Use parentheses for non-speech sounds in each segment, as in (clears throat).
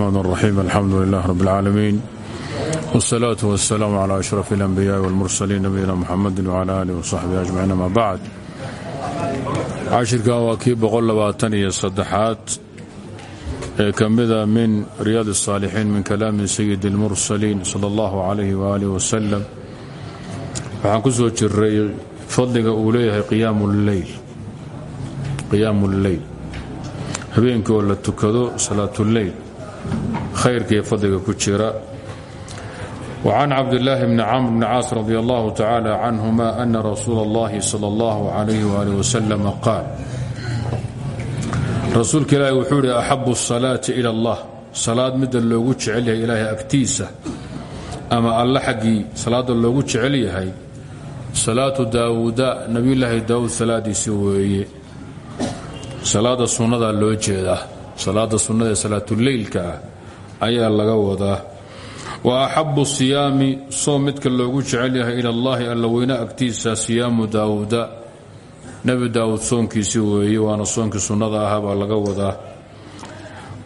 الرحمن الرحيم الحمد لله رب العالمين والصلاة والسلام على أشرف الأنبياء والمرسلين نبينا محمد وعلى آله وصحبه أجمعين ما بعد cashirka waa kii boqollabaataniyo saddexaad ee ka mida min riyaad الصaalixiin min kalaami sayid اlmursaliin salى اllahu عalayh waalih wasalam waxaan ku soo jiray fadliga uu leeyahay qiyaamu اlleyl habeenkii oo la tukado salaatuleyl khayrka iyo fadliga ku jira وcan cabdالlahi bni camr bni caas radi allahu tacala canهuma ana rasuula اllahi salى اllahu عalayh wali wasalam qaal rasuulka ilaahi wuxuu ihi axabu الsalaati ilى اllah salaad midda loogu jecel yahay ilaahay agtiisa ama alla xaggii salaada loogu jecel yahay salaatu daawuuda nabiyulaahi daawuud salaadiisi weeye salaada sunnadaa loo jeedaa salaada sunnada ee salaatuleylka ah ayaa laga wadaa. Wa axabu siyaami soom midka loogu jecel yahay ila allahi alla weyne agtiisa siyaamu daawuuda nebi daawuud soonkiisii weeye waana soonkii sunnada ahaa laga wadaa.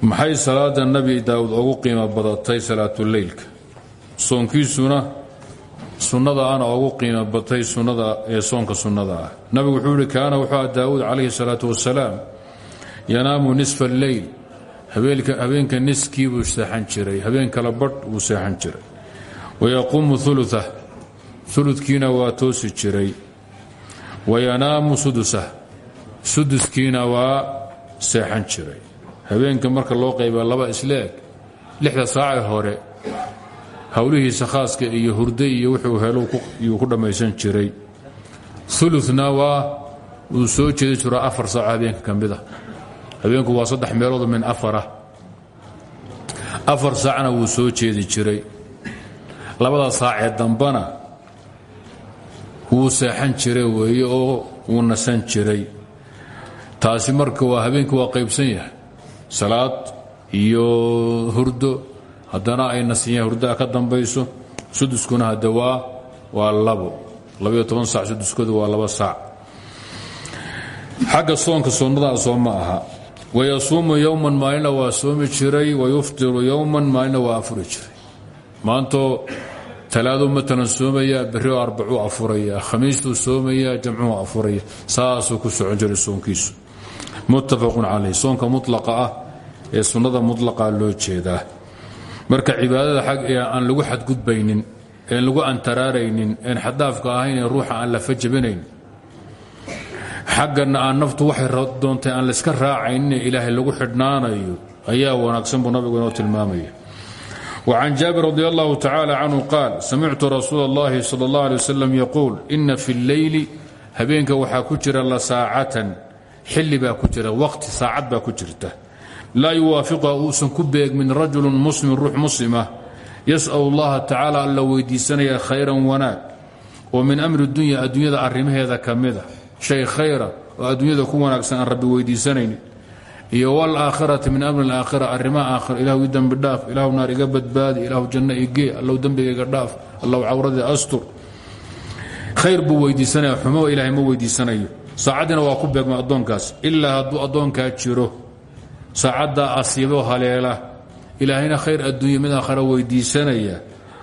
Maxay salaada nebi daawuud ugu qiimo badatay salaatuleylka? Soonkiisuna sunnada ana ugu qiimo batay sunnada ee soonka sunnada ah. Nabigu wuxuu ihi kaana wuxuu aha daawuud calayhi salaatu wasalaam yanaamu nisfa alleyl habeenka niskii buu seexan jiray. Habeen kala badh wuu seexan jiray. Wayaquumu uluah uludkiina waa toosi jiray. Wayanaamu sudusah suduskiina waa seexan jiray. Habeenka marka loo qayba laba isleeg lixda saacee hore howlihiisa khaaska iyo hurday iyo wuxuu helo yuu ku dhammaysan jiray. Uluna waa wuu soo jeedi jiro afar saaco habeenka ka mida habeenku waa saddex meelood min afarah afar saacna wuu soo jeedi jiray. Labada saacee dambana wuu seexan jiray weeye oo wuu nasan jiray. Taasi marka waa habeenku waa qaybsan yahay. Salaad iyo hurdo. Haddana ay nasiyan hurdaa ka dambayso. Suduskuna hadde waa waa labo. Labayo toban saac suduskooda waa laba saac. Xagga soonka sunnadaa soo ma aha wayasuumu yowman maalina waa soomi jiray wayuftiru yowman maalina waa afuri jiray maantoo talaado matalan soomaya berrio arbacuu afuraya khamiistuu soomaya jamcuu afuraya saasuu ku socon jiray soonkiisu muttafaqun calayh soonka mutlaqa ah ee sunnada mutlaqa loo jeedaa marka cibaadada xag ee aan lagu xadgudbaynin een lagu antaraaraynin een xadaafka ahayn ee ruuxa aan la fajabinayn xaggana aan naftu waxay doontay aan layska raacaynin ilaahay lagu xidhnaanayo ayaa wanaagsan buu nabigu inoo tilmaamaya وcan jaabir radi allahu tacala canhu qaal samictu rasuula اllahi salى اllah alي waslm yaquul ina fi اlleyli habeenka waxaa ku jira la saacatan xilli baa ku jira waqti saacad baa ku jirta laa yuwaafiquha uusan ku beegmin rajulu muslim ruux muslima yasأl اllaha tacaala alla weydiisanaya khayran wanaag oo min amri dunya adduunyada arrimaheeda ka mida shay khayra oo adduunyada ku wanaagsan rabbi weydiisanaynin iyo wlaakhirati min amri alaakhira arrimaha aakhira ilahu i dembi dhaaf ilahu naar iga badbaadi ilahu janno igee allow dembigayga dhaaf allow cawradii astur. Khayr buu weydiisanaya xumo ilaahay ma weydiisanayo. Saacaddiina waa ku beegma addoonkaas. Ilaa hadduu addoonkaa jiro saacaddaa asiibo haleela. Ilaahayna khayr adduunya mid aakhira weydiisanaya.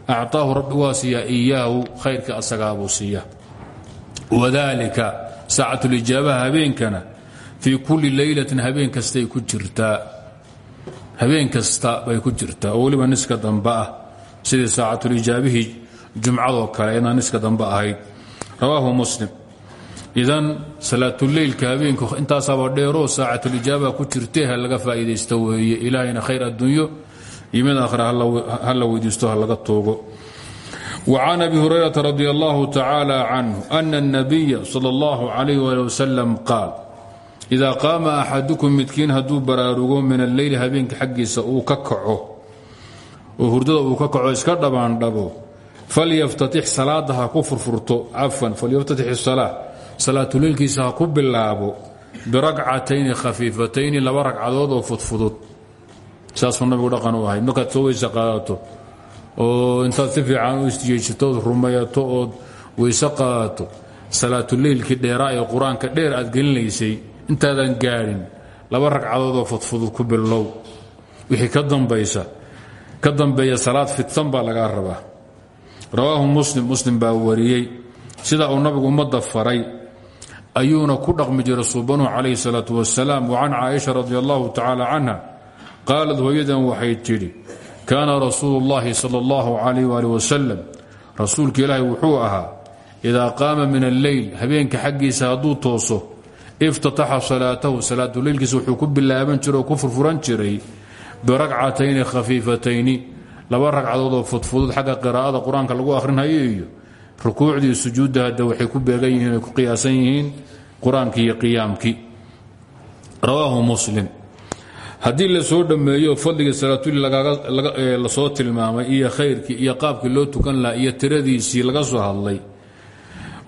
Acطaahu rabbi waa siiyaa iyaahu khayrka asagaabuu siiya saacatulijaabaha habeenkana fii kulli leylatin habeen kastay ku jirtaa habeen kasta ku jirtaa oo weliba niska dambe ah sidii saacatulijaabihii jumcadoo kale inaan niska dambe ahayd rawaahu muslim. Idan salaatuleylka habeenku intaasaaba dheeroo saacatulijaaba ku jirtee laga faa'iidaysta weeye. Ilaahayna khayr adduunyo iyo mid aakhira ha la weydiisto ha laga toogo وcan abi hurayrata radi allahu tacala canhu ana الnabiya salى اllahu عalayh ali wasalam qaal ida qaama axadukum midkiin hadduu baraarugo min alleyli habeenka xaggiisa uu ka kaco oo hurdada uu ka kaco iska dhabaandhabo falyaftatix salaada ha ku furfurto cafan falyaftatix الsalaa salaatuleylkiisa ha ku bilaabo birakcatayni khafiifatayni laba ragcadood oo fudfudud saasuu nabigu dhaqan u ahay markaad soo weyse qaadato oo intaad si fiican u ood rumayato ood weyse qaadato salaatuleylkii dheeraa ee qur'aanka dheer aad gelinaysay intaadan gaadhin laba ragcadoodoo fudfudud ku bilow wixii ka dambaysa ka dambeeya salaad fidsan baa lagaa rabaa. Rawaahu muslim muslim baa wariyey sida uu nabigu ummadda faray ayuuna ku dhaqmi jiray suubanuhu calayhi salaatu wasalaam wa can caaisha radi allahu tacaala canha qaalad hooyadan waxay tidhi kaana rasuulu llahi sal allahu calayh waali wasalam rasuulka ilaahi wuxuu ahaa idaa qaama min alleyl habeenka xaggiisa hadduu tooso iftataxa salaatahu salaatuleylkiisa wuxuu ku bilaaban jiray oo ku furfuran jiray biragcatayni khafiifatayni laba ragcadood oo fudfudud xagga qiraa'ada qur'aanka lagu akhrinhayo iyo rukuucdii sujuudda hadda waxay ku beegan yihiin ku qiyaasan yihiin qur'aankii iyo qiyaamkii. Rawaahu muslim haddii la soo dhammeeyo fadligii salaatuli la soo tilmaamay iyo khayrkii iyo qaabkii loo tukan laha iyo tiradiisii laga soo hadlay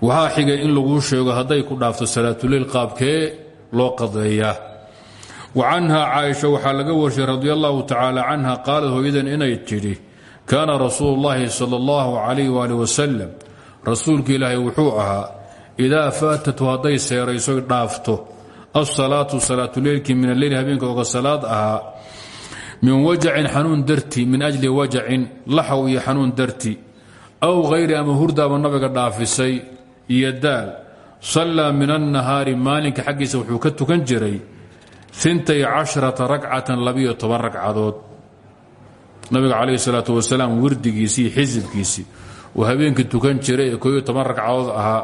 waxaa xigay in laguu sheego hadday ku dhaafto salaatuleyl qaabkee loo qadeeyaa wa canha caaisha waxaa laga warshay radi allahu tacaala canha qaalad hooyadan inay tidhi kaana rasuulu llaahi sal allahu calayh waali wasalam rasuulka ilaahay wuxuu ahaa idaa faatatu hadday seerayso dhaafto asalaatu salaatuleylkii min alleyl habeenka oga salaad ahaa min wajacin xanuun darti min ajli wajacin laxaw iyo xanuun darti aw hayri ama hurdaaba nabiga dhaafisay iyo daal sallaa min annahaari maalinka xaggiisa wuxuu ka tukan jiray intay casharata ragcatan labiyo toban ragcadood nabiga calayhi salaatu wasalaam wirdigiisii xisibkiisii uu habeenkii tukan jiray ee kooiyo toban ragcadood ahaa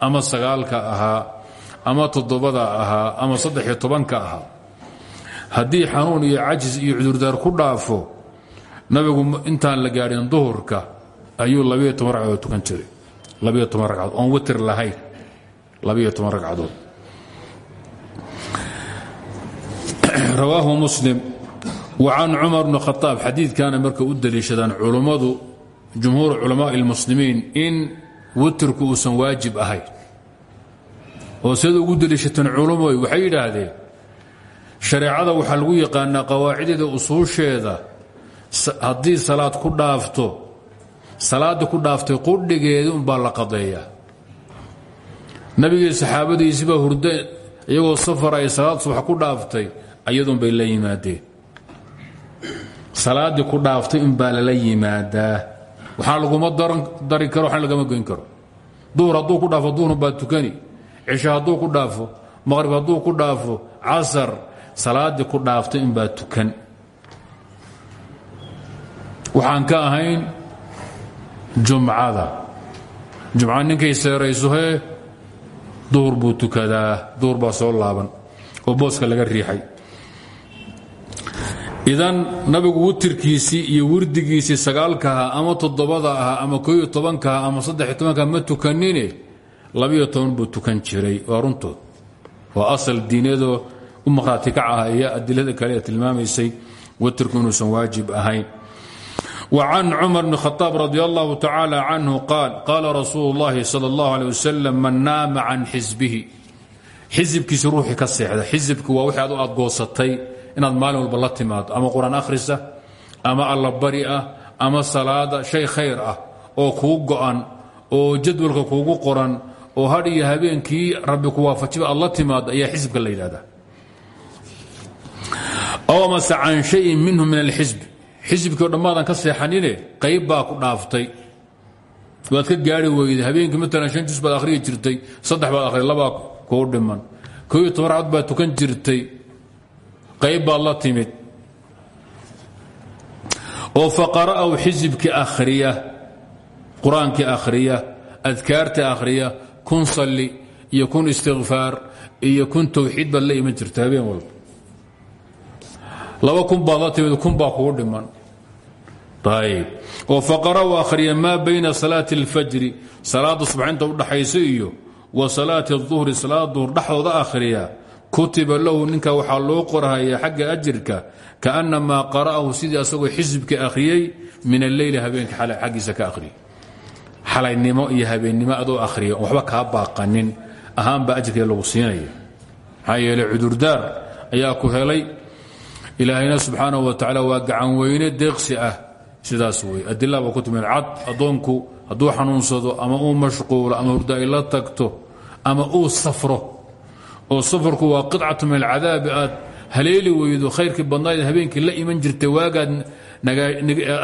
ama sagaalka ahaa ama toddobada ahaa ama saddexiyo tobanka ahaa. Haddii xanuun iyo cajis iyo cudurdaar ku dhaafo nabigu intaan la gaadhin duhurka ayuu labiyo toban ragcadood tukan jiray. Labiyo toban ragcadood oon witir lahayn. Labiyo toban ragcadood. (clears throat) Muslim. Wa can cumar bni khaaab xadiidkaana marka u daliishadaan culummadu jumhuur culamaai lmuslimiin in witirku uusan waajib ahayn oo sida ugu daliishateen culumoy waxay yidhaahdeen shareecada waxaa lagu yaqaanaa qawaacideeda usuusheeda haddii salaad ku dhaafto salaadda ku dhaaftay qudhigeeda unbaa la qadeeyaa nabigii saxaabadiisiibaa hurda iyagoo safar ay salaad subax ku dhaaftay ayadunbay la yimaadeen. Salaaddii ku dhaaftay unbaa lala yimaadaa. Waxaa laguma dari karo waxna lagama goyn karo. Duhur hadduu ku dhaafo duhur baa tukani cisho hadduu ku dhaafo maqrib hadduu ku dhaafo casar salaaddii ku dhaaftay unbaa tukan. Waxaan ka ahayn jumcada. Jumca ninkay seerayso hee duhur buu tukadaa duhur baa soo laaban oo booska laga riixay. Idan nabigu witirkiisii iyo wirdigiisii sagaalka ahaa ama toddobada ahaa ama kooiyo tobanka ahaa ama saddexiyo tobanka ma tukanine labiyo toban buu tukan jiray waa runtood waa asal diinadoo u maqhraati kac ah iyo adilada kale ee tilmaamaysay witirku inuusan waajib ahayn وعن cمر بن خطاب رضي الله تعالى عنه قال قال رsuuل اللhi صلى الله عليه وسلم mن ناama عن xisبihi xisibkiisi ruuxii ka seexda xisibki waa wixi ad aad goosatay inaad maalin walba la timaado ama quraan akhrisa ama allabari ah ama salaada shay khayr ah oo kuu go'an oo jadwalka kuugu qoran oo had iyo habeenkii rabbi ku waafajiba aad la timaado ayaa xisibka la yidhahdaa. Aw amase can shayin minhu min alxisbi xisibkiio dhammaadan ka seexanine qayb baa ku dhaaftay. Waad ka gaari weyday habeenkii maalan shan jus baad akhriyi jirtay saddex baad akhriy labaa kuu dhiman. Kooiyo toban ragcad baad tukan jirtay. Qayb baad la timid. Oo faqara'aw xisibka akhriya qur'aankii akhriya adkaarta akhriya kun sali iyo kun istikfaar iyo kun towxiid baad la iman jirta habeen walba. Laba kun baad la kun baa kugu dhiman. Ayb oo faqara u akhriya maa bayna salaati اlfajri salaada subxinta udhaxaysa iyo wa salaati اduhri salaada duhr dhexdooda akhriya kutiba lahu ninka waxaa loo qorhaya xagga ajirka kaanamaa qara'ahu sidii asagoo xisibka akhriyey min alleyli habeenka xaggiisa ka akhriyay xalaynimo iyo habeennimo adoo akhriya waxba kaa baaqanin. Ahaanbaa ajirkee lagu siinaya maxaa cudurdaar ayaa ku helay. Ilaahayna subxaanaه wa tacaala gacan weyne deeqsi ah. Sidaas wey adilaba ku timid cad addoonku hadduu xanuunsado ama uu mashquulo ama hurda ay tagto ama uu safro oo safarku waa qidcatu min alcadaabi aad haleeli weydo khayrkii badnayd habeenkii la iman jirtay waagaad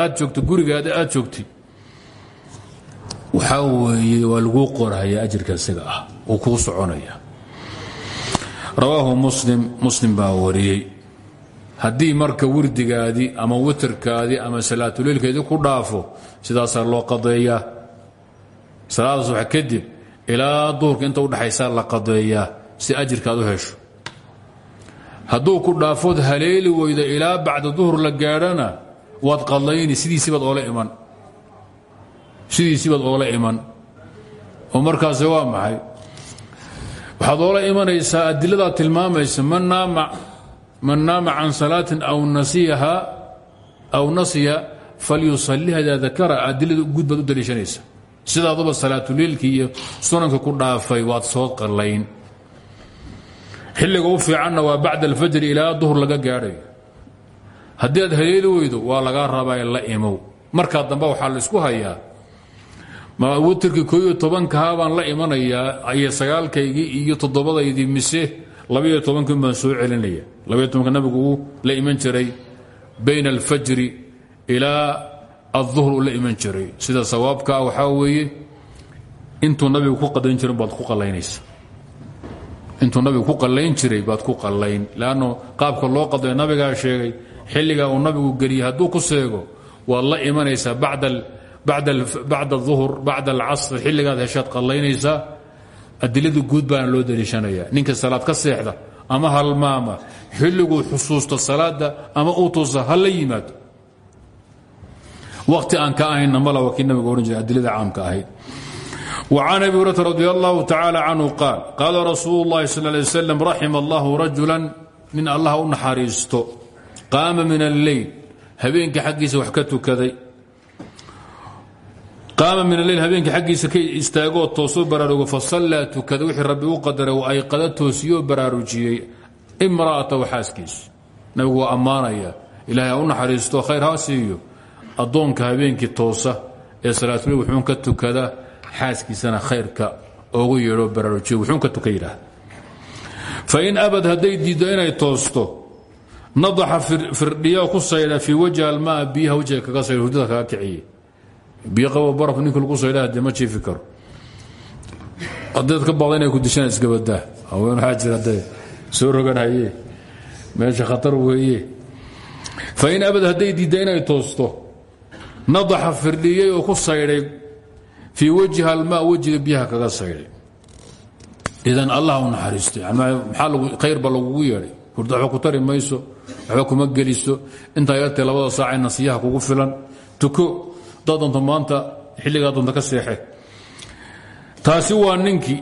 aad joogta gurigaada aad joogtay waxaa weeye waa laguu qoraya ajirka isaga ah uu kuu soconaya. Rawaahu muslim muslim baa wariyey. Haddii marka wirdigaadii ama witrkaadii ama salaatuleylkeedii ku dhaafo sidaasaa loo qadeeyaa. Salaada subax kadib ilaa duhurka inta udhaxaysaa la qadeeyaa si ajirkaad u hesho. Hadduu ku dhaafood haleeli weydo ilaa bacda duhur la gaadhana waad qadlayni sidiisiibaad oola iman sidiisiibaad oola iman. Oo markaasi waa maxay? Waxaad oola imanaysaa adiladaa tilmaamaysa man naama can salaatin aw nasiya falyusaliha idaa dakara. Adilada guud baad u daliishanaysa sidaaduba salaatuleilkii iyo sunanka ku dhaafay waad soo qallayn. Xilliga u fiicanna waa bacda alfajri ilaa duhur laga gaadhayo. Haddii aad haleeli weydo waa lagaa rabaa la imow. Markaa dambe waxaa la isku hayaa ma witrkii koo iyo baan la imanayaa iyo sagaalkaygii iyo toddobadaydii mise labaiyo tobankii baan soo celinaya. Labaiyo tobanka nabigu la iman jiray bayna alfajri ilaa aلظuhr uu la iman jiray. Sida sawaabkaa waxaa weeye intuu nabigu ku qadayn jirin baad ku qalaynaysa intuu nabigu ku qalayn jiray baad ku qalayn lanno qaabka loo qadayo nabigaa sheegay xilligaa uu nabigu geliyey hadduu ku seego waad la imanaysaa bacda الظuhr bacda اlcasr xilligaad heshaad qalaynaysaa adiladii guud baana loo daliishanaya ninka salaad ka seexda ama halmaama xilliguu xusuusto salaada ama uu tuusa ha la yimaado waqti aan ka ahayna mala waa kii nabiga odhan jiray adilada caamka ahayd وcan abi hurata radi allahu tacala canhu qaal qaala rasuulu اllahi sal lay wslam raxima allahu rajula nin allah u naxariisto qaama min alleyl habeenkii xaggiisa wax ka tukaday qaama min alleyl habeenkii xaggiisa ka istaagoo toosoo baraarugo fasallaa tukada wixii rabbi u qadaray wa ayqada toosiyoo baraarujiyey imra'atahu xaaskiisa nabigu waa ammaanaya ilahay ha naxariisto khayr ha siiyo. Addoonka habeenkii toosa ee salaatuley wuxuun ka tukada xaaskiisana khayrka ogu yeedho baraarujiyo wuxuun ka tuka yidhaah fain abad hadday diiddo inay toosto nadaxa firdhiya ku saydha fii wajhi almaa biyaha wajiga kaga saydha hurdada kaga kiciye biyo qabo baraf ninka lagu saydha hadee ma jiifi karo. Haddayd ka baqda inay ku dishaan iskabadaa haween waxaa jira hadday soo rogan haye meesha khatar weeye. Fain abad hadday diidda inay toosto nadaxa firdhiyey oo ku saydhay fii wajhi almaa wejiga biyaha kaga saydhay idan allah u naxariisto maxaa khayr ba lagugu yeedhay. Hurda waxba ku tari mayso waxba kuma geliso. Intaa yartee labada saacee nasiyaha kugu filan. Tuko daad doonto maanta xilligaa doonta ka seexe. Taasi waa ninkii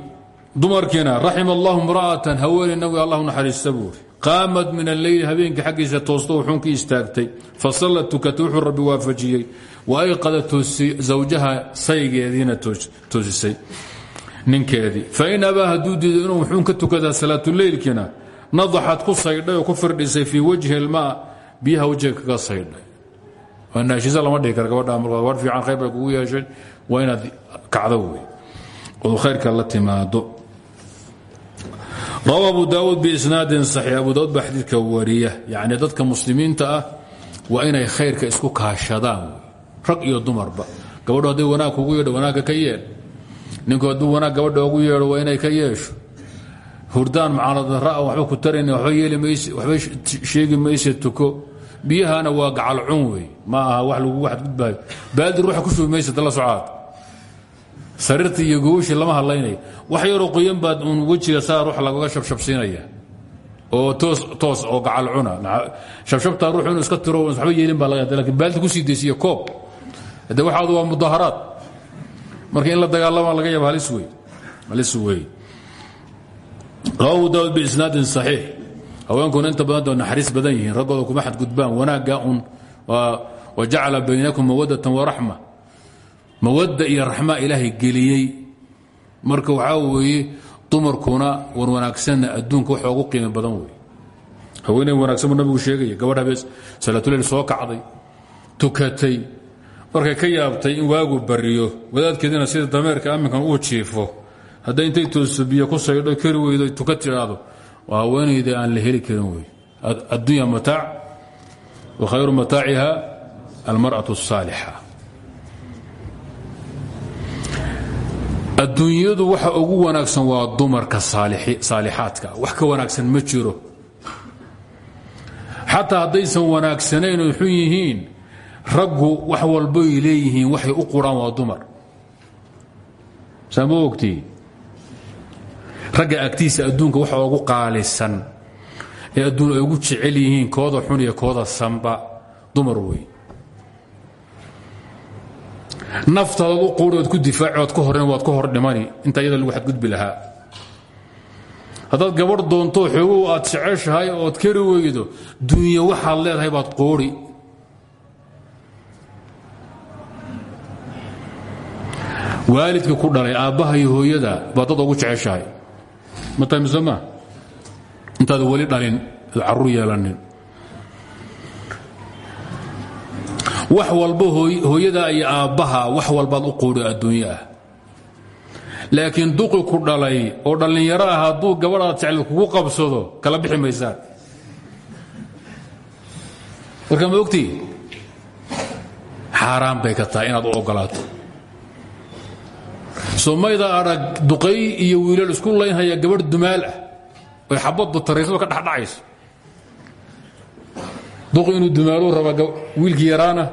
dumarkiina raxima allahu imra'atan haweeney nabiga allah naxariista buuri qaamad min alleyli habeenkii xaggiisa toosto wuxuunkii istaagtay. Fasallat tukatay wuxuu rabbi waafajiyey. Wa ayqada zawjaha saygeediina toosisay ninkeedii. Fain abaa hadduu diido inuu wuxuun ka tukadaa salaatuleylkiina nadaxad ku saydhay oo ku firdhisay fii wajhi ilmaa biyaha wajiga kaga saydhay naashisa lama dhihi kara gabadha gabadh fiican khayr bay kugu yeeshay waa inaad kacdo wey oo khayrka la timaado. Rawa abu daawuud biisnaadin saxiix. Abu daawud baa xadiidka wariya dadka muslimiinta ah waa inay khayrka isku kaashadaan rag iyo dumarba gabadho hadday wanaag kugu yeedho wanaagga ka yeel ninku hadduu wanaag gabadha ugu yeedho waa inay ka yeesho. Hurdaan macaanadara waxba ku tarayn waba yeeli mayse waxba sheegi mayse tuko biyahana waa gacalcun wey. Ma aha wax lagugu xadgudbaayo baaldi ruuxa ku shubi mayse dala socaad sariirta iyo gogashii lama hadlaynayo wax yaroo qoyan baad uun wejiga saa ruux lagaga shabshabsiinaya. Oo toos oo gacalcuna shabshabtaa ruux inuu iska tiro waxba yeelin baa laga laakiin baaldi ku sii deysiiye koob. De waxaadu waa mudaharaad. Marka in la dagaalama laga yaaba halis wey. Wey. Rawahu daawud biisnaadin saxiix haweenkuna inta badan naxariis badan yihiin raggooda kuma xadgudbaan wanaagga un wa jacala baynakum mawadatan waraxma mawadda iyo raxma ilaahay geliyey. Marka waxaa weeye dumarkuna war wanaagsanna adduunka waxa ugu qiimo badan wey haweeney wanaagsan nabigu sheegaya gabadh habee salaatuleyl soo kacday tukatay. Markay ka yaabtay in waagu bariyo wadaadkeedina sida dameerka amminkan uu jiifo hadday intay tooso biyo ku saydho kari weydo tuka waa haweenayda aan la heli karin wey addunya mataac wa khayru mataaciha almar'aة الصaalixa adduunyadu waxa ugu wanaagsan waa dumarka saalixaadka wax ka wanaagsan ma jiro xataa haddaysan wanaagsanayn oy xun yihiin raggu wax walboy leeyihiin waxay u quraan waa dumar saa ma ogtii ragga agtiisa adduunka waxa ugu qaalisan ee adduun ay ugu jecel yihiin kooda xun iyo kooda sanba. Dumar wey naftaadaad u quuri ood ku difaaci ka horeen waad ka hor dhimani. Inta iyada lagu xadgudbi lahaa. Haddaad gabadh doonto xoogow aad jeceshahay ood kari weydo dunya waxaad leedahay baad qoori waalidka ku dhalay aabbaha iyo hooyada baad dad ugu jeceshahay ma tahay mise ma intaad weli dhalin ad carruur yeelanin. Wax walba hooyada iyo aabbaha wax walbaad u quudhi adduunyo ah. Laakiin duqi ku dhalay oo dhallinyaro ah hadduu gabadhaad jecel kugu qabsado kala bixi maysaan marka ma ogtii? Xaaraan bay ka tahay inaad u ogolaato somayda arag duqay iyo wiilal isku laynhaya gabadh dumaal ah. Oy xabaddu taraysado ka dhexdhacayso duqi inuu dumaaluu rabaa wiilkii yaraana.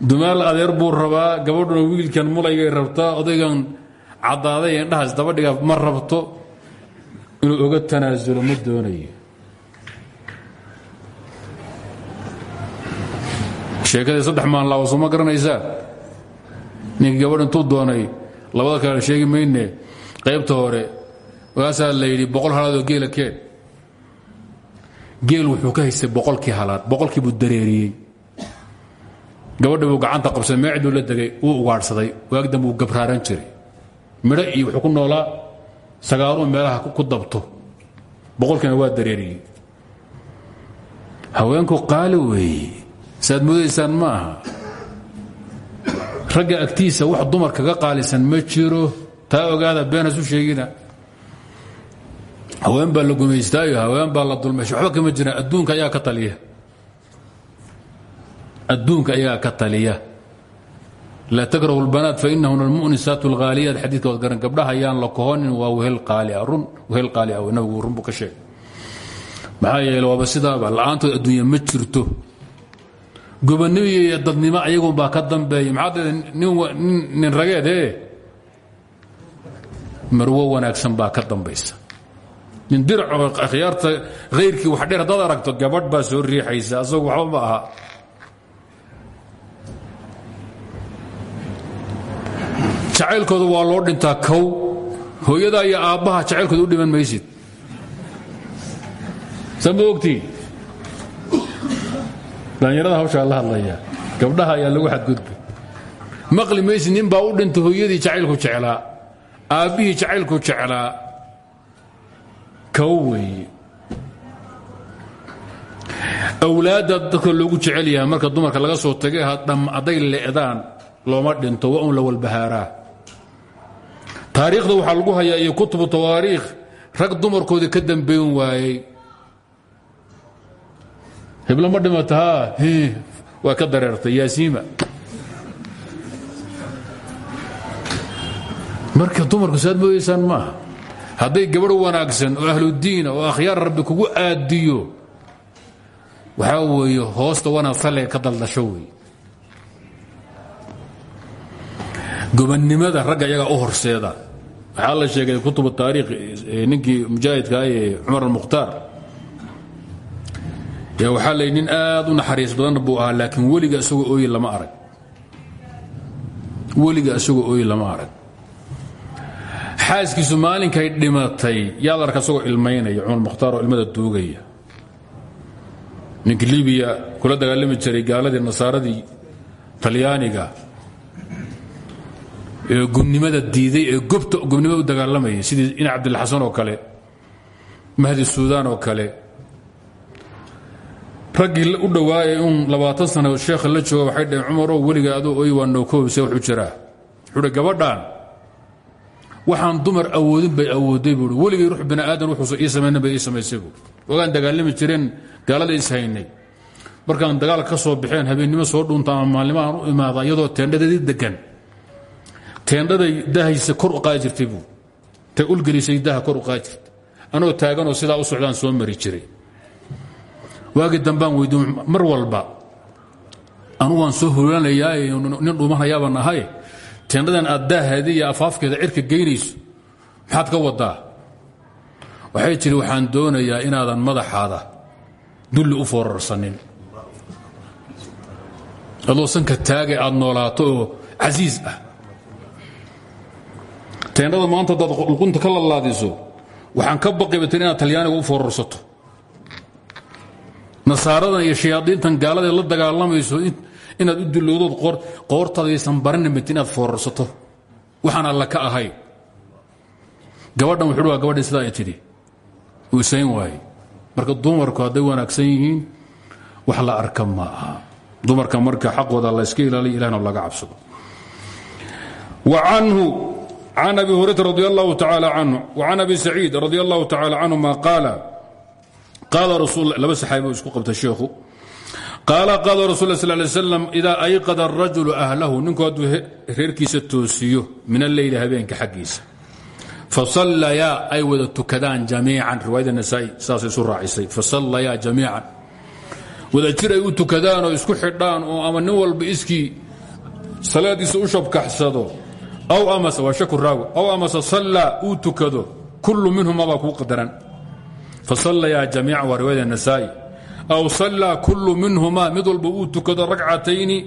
Dumaal adeer buu rabaa gabadhuna wiilkan mulaygay rabtaa odaygan caddaaday indhahaas dabadhiga ma rabto. Inuu oga tanaasulo ma doonayo. Sheekadii saddex maanlaawo soo ma garanaysaa ninkii gabadh intuu doonay. Labada kale sheegi mayne. Qaybta hore waasaa la yidhi boqol halaadoo geela keen. Geel wuxuu ka haystay boqolkii halaad. Boqolkii buu dareeriyey. Gabadha buu gacanta qabsaday meecduu la degay. Wuu ugaadhsaday. Waagdan buu gabraaran jiray. Midho iyo wuxuu ku noolaa. Sagaaluu meelaha ku dabto. Boqolkiina waa dareeriyey. Haweenku qaali weeye. Saaad moodaysaan ma aha ragga agtiisa wax dumar kaga qaalisan ma jiro. Taa ogaada been hasu sheegina haween baa la gumaystaayo haween baa la dulmeeshay waxba kama jiraan adduunka ayaa ka taliya. Adduunka ayaa ka taliya. Laa takrahu اlbanaat fainahuna almu'nisaat اlghaaliyaat xadiidka waad garan gabdhaha ayaan la kohonin waa wehel qaali ah run wehel qaali ah nabigu run buu ka sheegay. Maxaa yeele waaba sidaaba la'aantood adduunya ma jirto gobonnimo iyo dadnimo ayagun baa ka dambeeya maxaa deeda nin rageed ee? Marwo wanaagsan baa ka dambaysa. Nin diracoo akhyaarta hayrkii wax dheer haddaad aragto gabadh baa soo riixaysa. Asagu waxba ma aha. Waa loo dhintaa kow. Hooyadaa iyo aabbaha jacaylkooda u dhiman maysid. Sa ma ogtiin dhallinyarada hawshaa la hadlaya gabdhaha ayaa lagu xadgudbay maqli maysid nin baa u dhintay hooyadii jacaylku jeclaa. Aabbihii jacaylku jeclaa. Kow weeye. Awlaadda dadka loogu jecel yahay marka dumarka laga soo tagay hadday le'daan looma dhinto waa un la walbahaaraa. Taariikhda waxaa lagu hayaa iyo kutubu tawaariikh. Rag dumarkooda ka dambayn waayey heblo ma dhimata waa ka dareertay yaasiima. Marka dumarku saad moodaysaan maaha hadday gabadh wanaagsan oo ahludiina oo akhyaar rabbi kugu aadiyo waxaa weeye hoosta wanaag salliga ka daldasho wey gobannimada ragga u horseeda. Waxaa la sheegay kutub taariikh ninkii mujaahidka ee cumar almukhtaar yaa waxaa la nin aad u naxariis badan buu ahaa laakiin weliga isagoo ooyi lama arag. Weliga isagoo ooyi lama arag. Xaaskiisu maalinkay dhimatay yaad arka isagoo ilmaynaya cumar mukhtaar oo ilmada duugaya. Ninkii libiya kula dagaalami jiray gaaladii nasaaradii talyaaniga ee gubnimada diiday ee gobta gubnimada u dagaalamayay sidii in cabdilxasan oo kale mahdi suudaan oo kale raggii u dhowaayay un labaatan sano sheekha la jooga waxay dhaheen cumaroo weliga adoo oy waa nookoobayse wuxuu jiraa. Wuxuu hi gabadhaan waxaan dumar awoodin bay awooday buui weligay ruux bini aadan wuxuusa ii samaynan bay ii samaysay buui ogaan jireen gaalada is haynay. Markaan dagaal ka soo baxeen habeennimo ssoo dhuunta ama u imaada iyadoo degan teendhaday dahaysa kor u qaadi jirtay buu tay ulgelisay daha kor u qaadi jirtay. Anoo taaganoo sidaa u socdaan soo mari jiray waagii dambaan weydiin mar walba. Anugu waan soo hulanayaa nin dhumanayaabaan ahay teendhadan aad daahaadi iyo afaafkeeda cirka geynayso maxaad ka wadaa waxay tiri waxaan doonayaa inaadan madaxaada dulli u foorarsanin. Adoo sanka taagay aad noolaato oo casiis ah. Teendhada maanta haddaad luqunta ka lalaadiso waxaan ka baqibatan inaad talyaaniga u foorarsato nasaaradan iyo shayaadiintan gaaladae la dagaalamayso inaad u dulowdood qoortaadaysan baranimit inaad foorarsato. Waxaan alla ka ahay. Gabadhan wuxuu waa gabadhii sidaa ay uu isayn waaye marka dumarku hadday wanaagsan yihiin wax la arka ma aha dumarka marka xaqooda la iska ilaaliya ilahna laga cabsado. Wa canhu can abi hurayra radi allahu tacaala canhu wa can abi saciid radi allahu tacaala canhuma qaala idaa ayqada arajulu ahlahu ninku hadduu reerkiisa toosiyo min alleyli habeenka xaggiisa. Fasallayaa ay wada tukadaan jamiican riwaayada nasaai saasay isu raacisay. Fasallayaa jamiican. Wada jir u tukadaan oo isku xidhaan oo ama nin walba iskii salaadiisa u shabkaxsado aw amase waa shaku aw amase sallaa uu tukado kullu minhuma baa kuu qadaran fasallayaa jamiican waa riwaayada nasaai aw sallaa kullu minhumaa mid walba uu tukado ragcatayni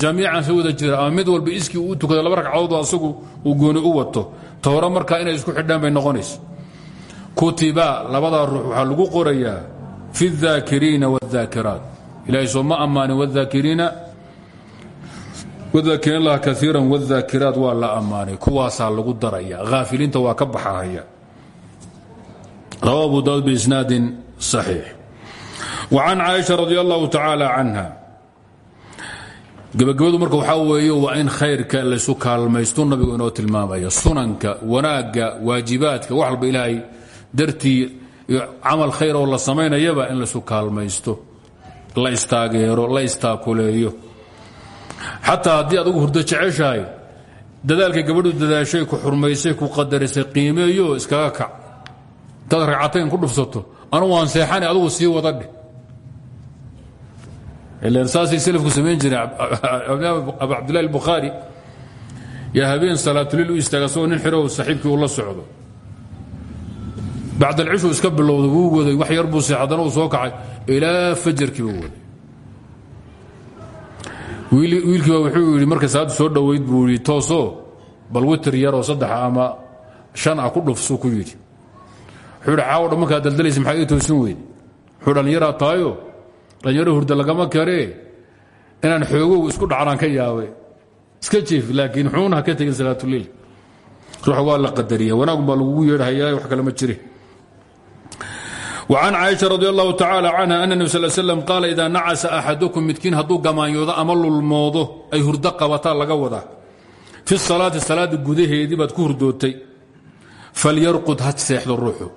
jamiican si wada jira ama mid walba iskii uu tukado laba ragcadood asagu uu gooni u wato ta hore markaa inay isku xidhaan bay noqonaysa kutiba labadaa ruux waxaa lagu qorayaa fi اdaakiriina wاdaakiraat ilahay soo ma ammaanin wاdaakiriina wadaakiriin allaha kaiira wاdaakiraat waa la ammaanay kuwaasaa lagu daraya haafiliinta waa ka baxahaya rawa abu daud biisnaadin صaxiix وcan caaisha radi allahu tacaala canha gabagabadu marka waxaa weeye waa in khayrka laysu kaalmaysto nabigu inoo tilmaamaya sunanka wanaagga waajibaadka wax walba ilaahay dartii camal khayr oo la samaynayaba in laysu kaalmaysto la istaageero la istaakuleeyo xataa haddii adugu hurdo jeceshahay dadaalkay gabadhu dadaashay ku xurmaysay ku qadarisay qiimeeyo intaad ragcatayn ku dhufsato. Anugu waan seexane adugu sii wada dheh. Saasay slku samayn jireen. Abu cabdillahi albukhaari yaa habeen salaatuliil u istaaga asagoo nin xiro saaxiibkii uu la socdo. Bacd alcishuu iska waday wax yar buu seexadana soo kacay. Ilaa fajarkiiba waday. Wiilkiiba wuxuu yidhi markay salaaddu soo dhowayd buu yidhi toosoo bal witer yaroo saddex ama shan ah ku dhufsuu ku yidhi wuxuu yidhi caawo dhan markaad daldalaysa maxaa ii toosin weyde wuxuu dhallinyaraa tahayo dhalinyaro hurda lagama karee inaan xoogow isku dhacnaan ka yaabe iska jiif laakiin xuun ha ka tegin salaatuleil ruuxa waa la qadariya. Wanaagun baa lagugu yeedhahayaa wax kale ma jire وcan caaisha radi allahu tacaala canha ana nebi sal slam qaala idaa nacasa axadukum midkiin hadduu gamaanyoodo ama lulmoodo ay hurdo qabataa laga wadaa. Fi salaati salaada gudaheedii baad ku hurdootay. Falyarqud ha seexdo ruuxu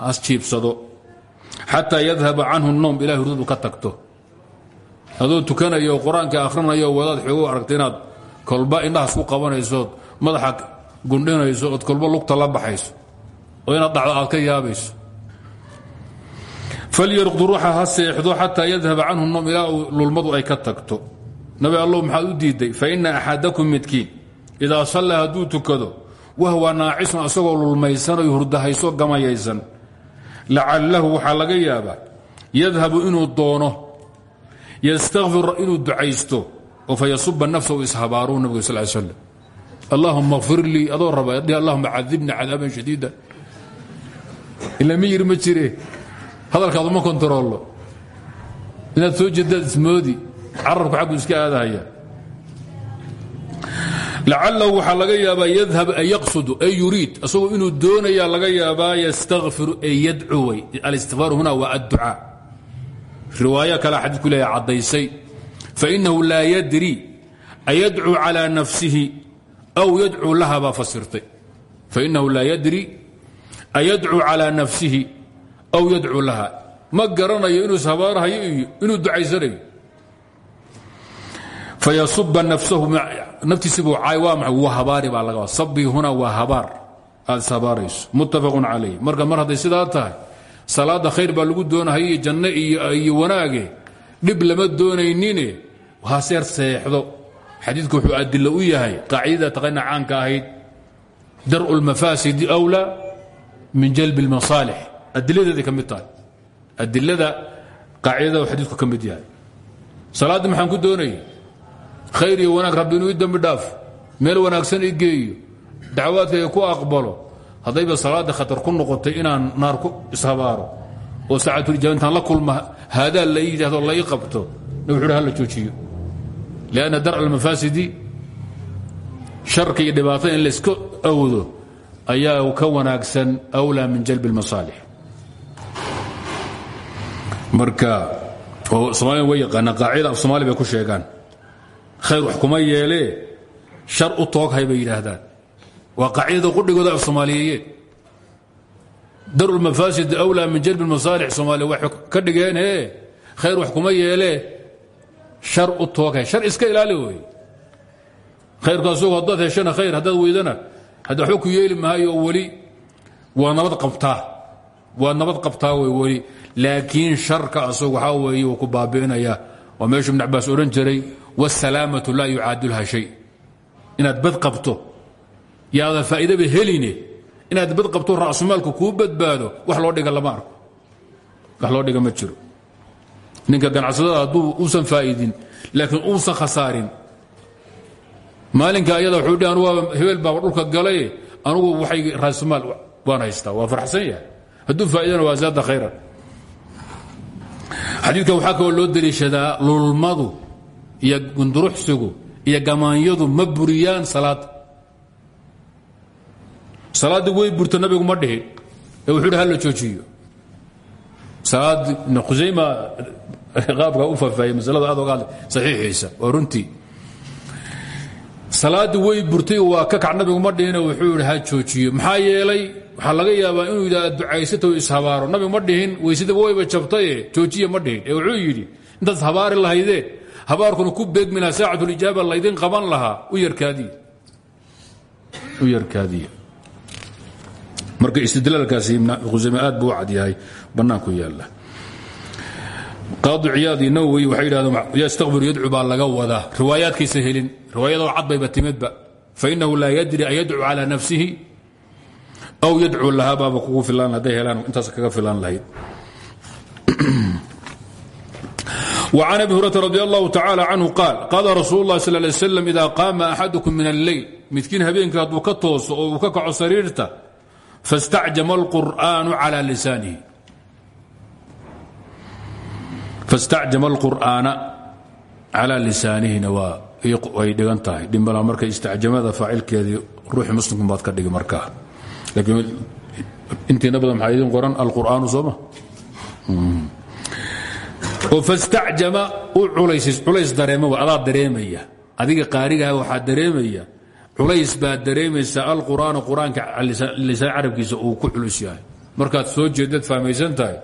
has jiibsado. Xataa yadhaba canhu noom ilahay hurdadu ka tagto. Adoo tukanayo qur'aanka wadaad xoogo aragta inaad kolba indhahaas ku qabanaysood madaxa gundhinayso ood kolba lugta la baxayso oo inaad dhacdo aad ka yaabayso. Falyarqdu ruuxa ha seexdo xataa yadhaba canhu noom ilaa lulmadu ay ka tagto. Nabi allow maxaad u diidday faina axadakum midkiin. Idaa sallaa hadduu tukado wahwa naacisun asagoo lulmaysanoy hurdahayso gamayaysan lacalahu waxaa laga yaabaa yadhabu inuu doono ystakfir inuu ducaysto oo fayasuba nafsahu ishabaaruu nabig sal slam allahuma kfir lii adoo raba allahuma cadibni cadaaban shadiida. Ila mi yir ma jire hadalkaadu ma kontaroollo inaad soo jeedaad ismoodi carabku xaggu iska aadahaya lacalahu waxaa laga yaabaa yadhab ay yaqsudu ay yuriid asagoo inuu doonayaa laga yaabaa yastakfiru ay yadcuway alistikfaaru huna waa adducaa. Riwaayo kale xadiidku leeya caddaysay. Fainahu laa yadri ayadcuu calى nafsihi aw yadcuu laha baa fasirtay. Fainahu laa yadri ayadcuu calى nafsihi aw yadcuu laha. Ma garanayo inuu ishabaarhayo iyo inuu ducaysanayo fayasuba nafsahu naftiisiibuu caay waa maxay? Waa habaari baa laga sabii huna waa habaar. Aad ishabaarayso muttafaqun calayh. Marka mar hadday sidaa tahay salaadda khayr baa lagu doonahay iyo iyo wanaage. Dhib lama doonaynine. Haseer seexdo. Xadiidku wuxuu adilo u yahay qaacidada taqana caanka ahayd. Dar'u lmafaasidi wlaa min jalbi اlmasaalix adiladeeday ka mid tahay. Adilada qaacidada xadiidku ka mid yahay. Salaaddii maxaan ku doonayay khayr iyo wanaag rabbi inuu i dembi dhaaf meel wanaagsan i geeyo dacwaadkayga ku aqbalo haddayba salaadda khatar ku noqotay inaan naar ku ishabaaro oo saacatulijaaba intaan la kulma haadaa la ii la ii qabto na wuxu joojiyo. Lianna darc almafaasidi sharka iyo dhibaatada in layska awdo ayaa ka wanaagsan awlaa min jalbi اlmasaalix marka oo somaaliya way qaacida af somaali bay ku sheegaan khayr wax kuma yeelee shar u tooghay bay yidhaahdaan. Waa qaacidada qudhigooda af soomaaliyeeyeen daru lmafaasid awlaa min jalbi masaalix soomaaliya waxay ka dhigeen e khayr wax kuma yeelee shar u shar iska ilaali wey khayrku asugu haddaad heshana khayr haddaad weydana hadda waxba ku yeeli maayo weli. Waa nabad qabtaa. Waa nabad qabtaa wey weli. Laakiin sharka asagu waxaa weeye wuu ku baabi'inaya waa meeshuu ibn cabaas odhan jiray wاsalaamatu laa yucaadulha shay. Inaad bad qabto yaadan faa'iidaba heline inaad bad qabto ra'sumaalku kuu badbaado wax loo dhiga lama arko. Wax loo dhiga ma jiro. Ninka ganacsadada hadduu uusan faa'idin laakiin uusan khasaarin. Maalinka ayada wuxuu dhi anugu hebel baaba dhulka galay anugu waxay raasumaal waan haystaa waa farxsan yahay. Hadduu faa'idana waa zaada khayran xadiidkan waxaa kaloo loo deliishadaa lulmadu iyo gunduruxsigu iyo gamaanyadu ma buriyaan salaadda salaaddii way burto nabigu ma dhihin ee wuxuu hi joojiyo. Salaad ibn khusayma u faafahiyey masalada aad oga hadlay saxiixiisa waa way burtay waa ka kac ma dhihine wuxuu yidhi joojiyo. Maxaa yeelay waxaa laga yaabaa inuu yidhahda ducaysata ishabaaro nabigu ma dhihin weysadaba wayba jabtaye joojiya ma dhihin. Ee wuxuu yidhi intaad habaari lahaydeen habaarkuna ku beegmi lahaa saacatulijaaba laydin qaban lahaa. U yarkaadiya marka istidlaalkaasi ibn khusayme aad buu u cad yahay. Bannaanku yaalla. Qaadi ciyaad iyo nawowi waxay yidhahdeen yastakbiru yadcu baa laga wadaa. Riwaayaadkiisa helin. Riwaayadoo cad bayba timidba. Fainahu laa yadri an yadcu calى nafsihi aw yadcuu lahaa baaba kugu filaan hadday helaan intaas kaga filaan lahayd وعن أبي هريرة رضي الله تعالى عنه قال قال رsuل الله صلى اه عليه وسلم إذا قاama أxadكم من الليل midkiin habeenkii hadduu ka tooso oo uu ka kaco sariirta فاstacjama القur'an عalى lisaanihi فاstacjama القur'aana calىa lisaanihina way dhigan tahay dhimbala marka istacjamada faacilkeedii ruuxi muslimku baad ka dhigi markaa laakiin intiina badan maxaa idin qoran alqur'aanu sooma oo fastacjama u culays dareema adaa dareemaya adiga qaarigaha waxaa dareemaya culays baad dareemaysa alqur'aanu qur'aanka lisaan uu ku culus yahay markaad soo jeedad fahmaysan tahay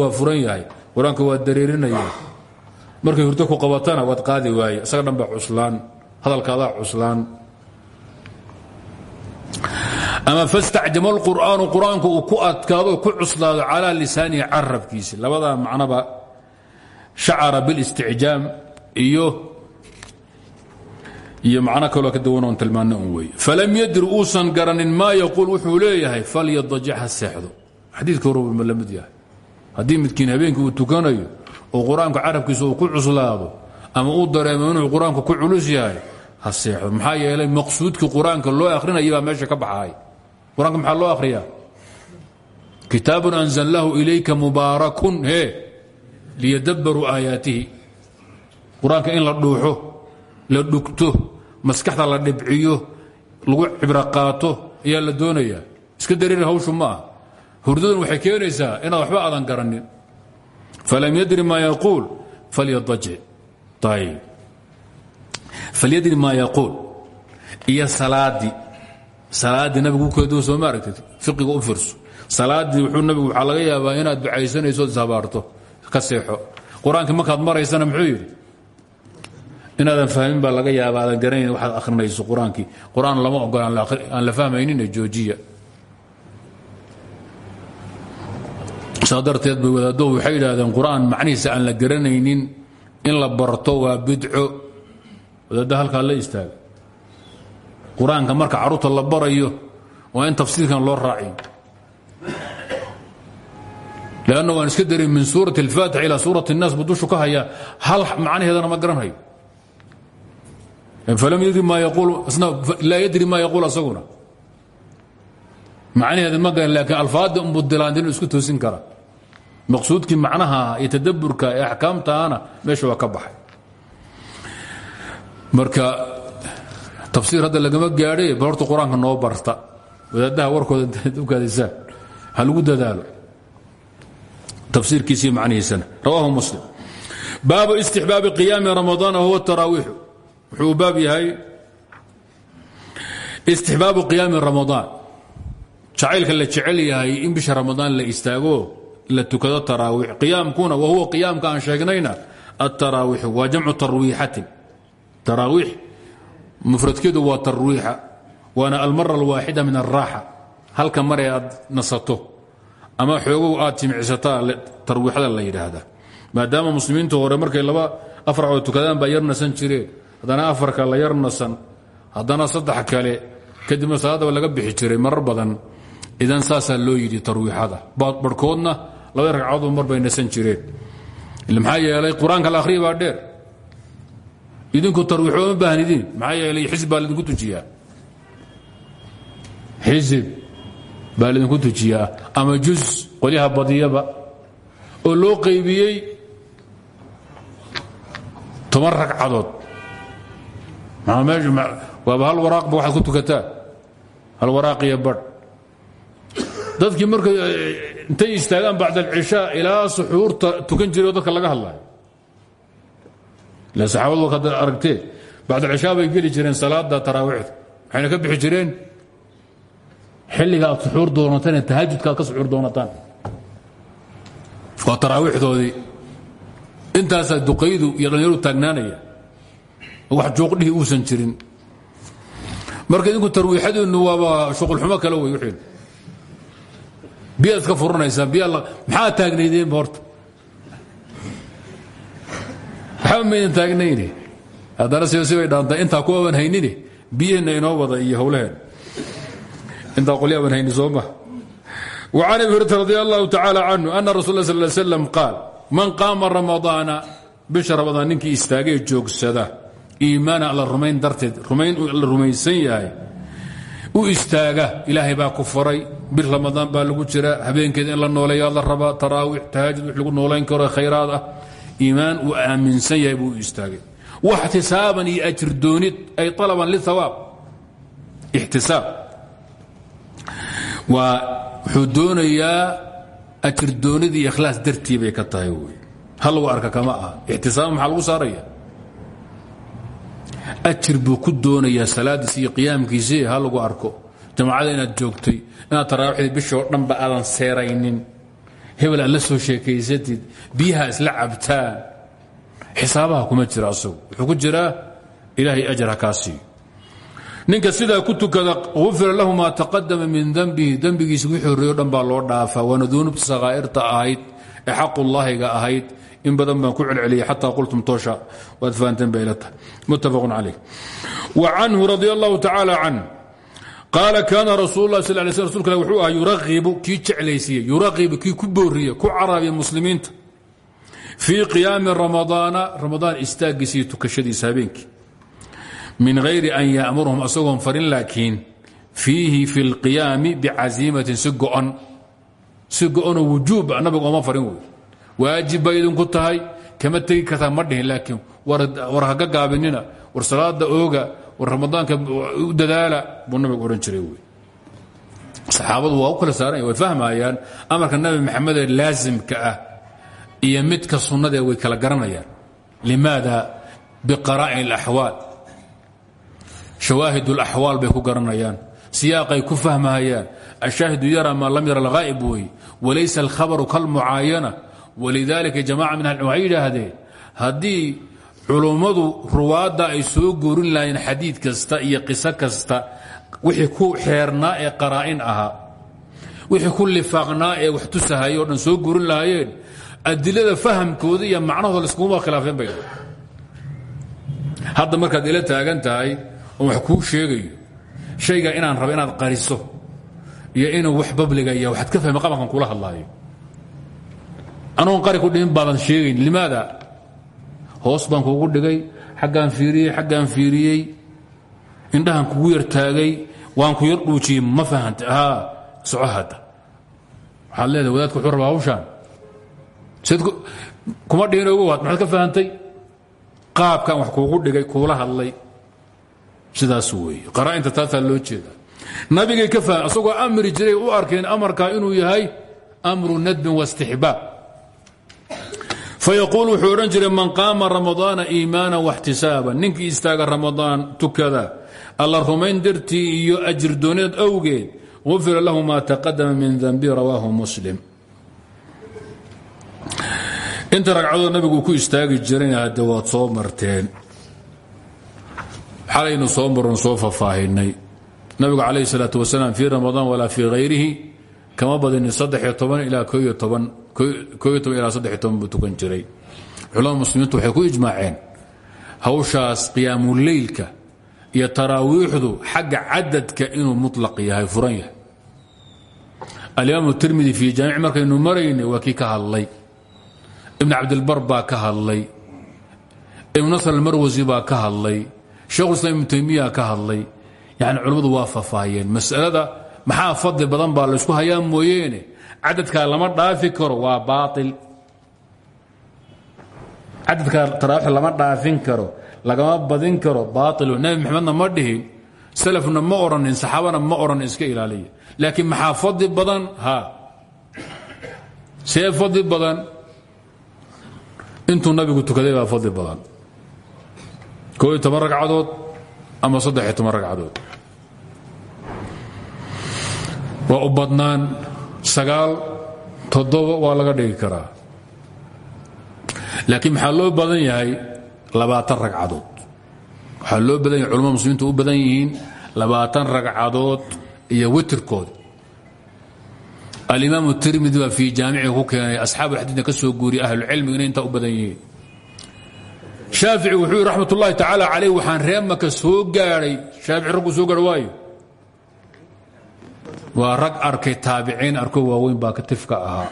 waa furan yahay qur'aanka waa dareerinaya markay hurdo ku qabatana waad qaadi waaye isaga dhan cuslaan hadalkaadaa cuslaan ama fastacjama alqur'aanu qur'aanku uu ku adkaado ku cuslaado calaa lisaanihi carabkiisa labadaa macnoba shacara biاlisticjaam iyo iyo macno kaloo ka duwan oon tilmaanno un weeye falam yadri uusan garanin maa yaquul wuxuu leeyahay falyadajic ha seexdo. Xadiidka horba la mid yahay. Haddii midkiin habeenkii uu tukanayo oo qur'aanku carabkiisa uu ku cuslaado ama uu dareemo inuu qur'aanku ku culus yahay ha seexdo. Maxaa yeelay maqsuudkii qur'aanka loo akhrinaya baa meesha ka baxaay qur'aanka maxaa loo akhriyaa? Kitaabun anzalnaahu ilayka mubaarakun he liyadabbaruu aayaatihi. Qur'aanka in la dhuuxo la dhugto maskaxda la dhibciyo lagu cibro qaato la doonayaa iska dareeri hawshu ma ah hurdadun waxay keenaysaa waxba aadan garanin. Falam yadri maa yaquul falyadajic ayb falyadri maa yaquul iyo salaadii salaaddii nabigu u kala soo ma aragtid fiqiga u firso salaaddii wuxuu nabigu waxaa laga yaabaa inaad ducaysanayso ishabaarto ka seexo. Markaad maraysana muxuu yidhi? Inaadan fahmin baa laga yaaba aadan garanayn waxaad akhrinayso qur'aankii. Qur'aan lama ogola aan la fahmaynine joojiya. Saa bay wadaaddo waxay yidhaahdeen qur'aan aan la garanaynin in la barto waa bidco. Wadaadda halkaa la istaaga qur-aanka marka carruurta la barayo waa in tafsiirkan loo raaciyo lanna waan iska darin min suurati اlfaatix ilaa suurat الnaas buu dushu ka hayaa hal macnaheedana ma garanhayo falam yadri ma laa yadri ma yaquul asaguna macnaheeda ma garan laakiin alfaadda unbu dilaandin isku toosin kara maqsuudkii macnaha iyo tadaburka ee axkaamtaana meesha waa ka baxay marka tafsiir hadda lagama gaadhay bal horta qur'aanka noo barta. Wadaadaha warkooda (laughs) ukaadisaan ha lagu dadaalo. Tafsiirkiisa iyo macnihiisana. Rawaahu muslim. Baabu istixbaabi qiyaami ramadaan huwa taraawiixu. Wuxuu baab yahay istixbaabu qiyaami ramadaan jacaylka la jecel yahay in bisha ramadaan la istaago la tukado taraawiix. Qiyaamkuna wa huwa qiyaamka aan sheegnayna ataraawiixu waa jamcu tarwiixatin. Taraawiix mufradkeedu waa tarwiixa waana almara alwaaxida min alraaxa halka mar ee aad nasato ama xoogow aad jimicsataa tarwiixada la yidhaahdaa maadaama muslimiintu hore markay laba afar oo tukadaan baa yar nasan jireen haddana afarka la yar nasan haddana saddex kale kadibna salaadaba laga bixi jiray marar badan. Idan saasaa loo yidhi tarwiixada. Barhkoodna laba ragcadood mar bay nasan jireen. Maxaa yeelay qur'aanka la dheer idinku tarwiixo ma baahnidiin. Maxaa yeelay xisib baa laidinku tujiyaa. Xisib baa laidinku tujiyaa. Ama jus qolyaha badiyaba oo loo qaybiyey toban ragcadood. Waaba hal waraaqba waxaad ku tukataa? Hal waraaqiyo badh. Dadkii intay istaagaan bacd alcishaa ilaa suxuurta tukan jiray oo dadka laga hadlayo ila saxaabadu kad aragtee bacd alcishaa bay geli jireen salaada taraawiixda waxayna ka bixi jireen xilliga aad suxuur doonataan ee tahajudka aad ka suxuur doonataan waa taraawiixdoodii intaasaa duqaydu iyo dhallinyaru taagnaanaya wax juuqdhihi uusan jirin marka idinku tarwiixadiinnu waaba shuqulxumo kale wey wixiin biyaad iska furanaysaan biya maxaa taagnaydeenba horta waxba maydan taagnayni haddana siba sibay dhaantaa intaa ku aban haynini biyaheenna inoo wada iyo howlaheen intaa qolya aban hayni soo ma وعن أبي هريرة رضي الله تعالى عنه أن رسول الله صلى الله عليه وسلم قال من قام رمضان بشهر رمضان ninkii istaagay joogsada iimaana alla rumayn darteed rumayn la rumaysan yahay u istaaga ilaahay baa ku faray bir ramadaan baa lagu jira habeenkeeda in la nooleeyaa la rabaa taraawiix tahaajud wix lagu noolayn karo khayraad ah iimaan uu aaminsan yahay buu istaagay. Waxtisaaban iyo ajir doonid ay alaban lihawaab ixtisaab. Waa wuxuu doonayaa ajir doonid iyo ikhlaas dartii bay ka tahay wy hal lagu arka kama aha. Ixtisaaba maxaa lagu saaraya? Ajir buu ku doonayaa salaadiis iyo qiyaamkiisii ha lagu arko. Jamacada inaad joogtay inaad taraawaxdii bishii oo dhanba aadan seeraynin hebel aad la soo sheekaysatid biyaha isla cabtaan xisaabaha kuma jira asagu. Wuxuu ku jiraa ilaahay ninka sidaa ku tukada ufira lahu maa taqadama min dembihi dembigiisa wixii horreeyo dhan loo dhaafaa. Waana dunuubta sakaa'irta ahayd ee xaqullaahiga ahayd. In badan baan ku celceliyay xataa qultum toosha waad fahanteen bay muttafaqun calayh. Wa canhu radi allahu tacaala qaala kaana rasuul lah sal lay sl rsulka ilah wuxuu ahaa yuraqibu kii jeclaysiiyey yuraqibu kii ku booriye ku caraabiya muslimiinta. Fii qiyaami ramadaana ramadaan istaaggiisa iyo tukashadiisa habeenkii. Min hayri an ya'murhum asagoon farin laakiin fiihi fi اlqiyaami bicaziimatin si go'an si go'anoo wujuub nabiga farin wey waajib bay kama tegi kartaa ma dhihin laakiin war haga gaabinina war salaada ooga war ramadaanka u dadaala buu nabigu odhan jiray wey saxaabadu waa u kala saaranya way fahmayaan amarka nabi maxamed ee laasimka ah iyo midka sunnadee way kala garanayaan. Limaada? Biqaraa'in اlaxwaal shawaahid اlaxwaal bay ku garanayaan. Siyaaqay ku fahmahayaan ashaahidu yara maa lam yara alghaa'ib wey walaysa alkhabaru kalmucaayana walidaalika jamaca min ahli waxay yidhaahdeen haddii culummadu ruwaadda ay soo goorin lahaayeen xadiid kasta iyo qiso kasta wixii ku xeernaa ee qaraa'in ahaa wixii ku lifaaqnaa ee wax tusahaya o dhan soo goorin lahaayeen adilada fahamkooda iyo macnahooda iskuguma khilaafeen bay. Hadda markaad ila taagan tahay oon wax kuu sheegayo shayga inaan rabo inaad qariso iyo inuu wax babliga iyo waxaad ka fahmi qabankan kula hadlaayo. Anoon qari ku dhihin baadan sheegayn limaada hoos baan kugu dhigay xaggaan fiiriyey xaggaan fiiriyey. Indhahan kugu yar taagay waan ku yar dhuujiyey ma fahanta haa soco hadda. Waxaad leedahay wadaadka wuxuu rabaa hawshaan. Sid kuma dhihin ogo waad maxaad ka fahantay? Qaabkan wax kuugu dhigay kuula hadlay. Sidaas weeye. Qaraa'inta taasaa loo jeeda. Nabigay ka faham asagoo amri jiray u arkeen amarkaa inuu yahay amru nadbin waistixbaab fayaquul wuxuu odhan jiray man qaama ramadaana iimaana waxtisaaba ninkii istaaga ramadaan tukada alla rumayn dartii iyo ajirdoonid awgeed gufira lahu maa taqadama min danbi rawaahu muslim. Inta ragcadood nabigu ku istaagi jirayna hadde waad soo marteen. Xalaynu soo marron soo fafaahinay nabigu calayhi salaatu wasalaam fii ramadaan walaa fii hayrihi kama badinin toban ilaa saddexiyo toban buu tukan jiray. Culamada muslimiintu waxay ku ijmaaceen hawshaas qiyaamuleylka yahay furan yahay. Alimaamu tirmidi fii jaamic markaynu maraynay waa kii ka hadlay. Ibn cabdilbar baa ka hadlay. Nasr almarwasi baa ka hadlay. Shekhulislaam ibnu taymiya ka yani culammadu waa masalada maxaa fadli badan baa laysku hayaa mooyeene cadadkaa lama dhaafi karo waa baail cadadkaa taraawix lama dhaafin karo lagama badin karo baailu nabi maxamedna ma dhihin salafna ma odhanin saxaabana ma odhanin iska ilaaliya. Laakiin maxaa fadli badan? Ha. See fadli badan? Intuu nabigu tukaday baa fadli badan. Koo iyo toban ragcadood ama saddex iyo toban ragcadood. Waa u badnaan sagaal toddoba waa laga dhigi karaa. Laakiin maxaa badan yahay labaatan ragcadood? Waxaa badan yahay culamada muslimiintu u badan yihiin labaatan ragcadood iyo witirkood. Alimaam tirmidi baa fii jaamici ku keenay asxaabu xadiidna ka soo guuriyay ahlucilmigu inay u badan yihiin. Shaafici wuxuu yidhi raxmat calayh waxaan ree maka soo gaadhay shaafici ragguu soo waayo waa rag arkay taabiciin arko waaweyn baa katifka ahaa.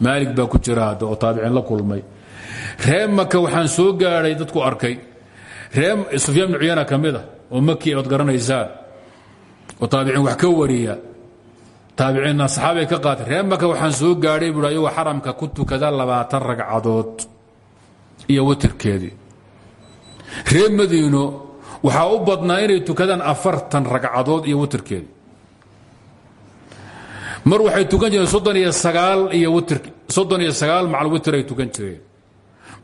Maalig baa ku jira hadda oo taabiciin la kulmay. Ree maka waxaan soo gaadhay dadku arkay. Ree sufyaan bnu cuyana ka mid a oo maki ood garanaysaan oo taabiciin wax ka wariya. Taabiciinna saxaabay ka qaatay ree maka waxaan soo gaadhay buui ayagoo xaramka ku tukada labaatan ragcadood iyo watirkeedii ree madiino waxaa u badnaa inay tukadaan afartan ragcadood iyo watirkeedii mar waxay tukan jireen soddon iyo sagaal iyo macal witir ay tukan jireen.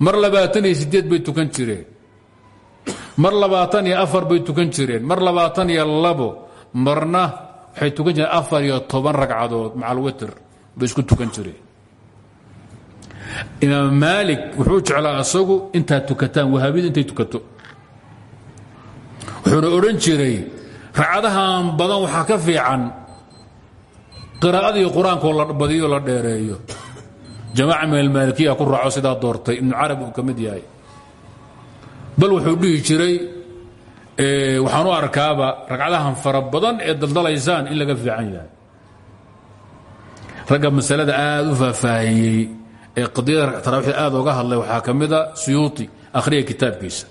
Mar labaatan iyo sideed bay tukan jireen. Mar labaatan iyo afar bay tukan jireen. Mar labaatan iyo labo marna waxay tukan jireen afar iyo toban ragcadood macal witr bay isku tukan jireen. Imaam maalik wuxuu jeclaa asagu intaad tukataan wahaabiyadu intay tukato. Wuxuuna odhan jiray ragcadahan badan waxaa ka fiican qiraa'adii qur'aankoo la badiyo la dheereeyo. Jamaaca min almaalikiya ku raaco sidaa doortay. Ibnu carabi uu ka mid yahay. Bal wuxuu dhihi jiray waxaan u arkaaba ragcadahan fara badan ee daldalaysaan in laga fiican yahay. Ragga masalada aad u faahfaahiyey ee qadiyada taraawiixda aad oga hadlay waxaa ka mida suyuuti akhriya kitaabkiisa.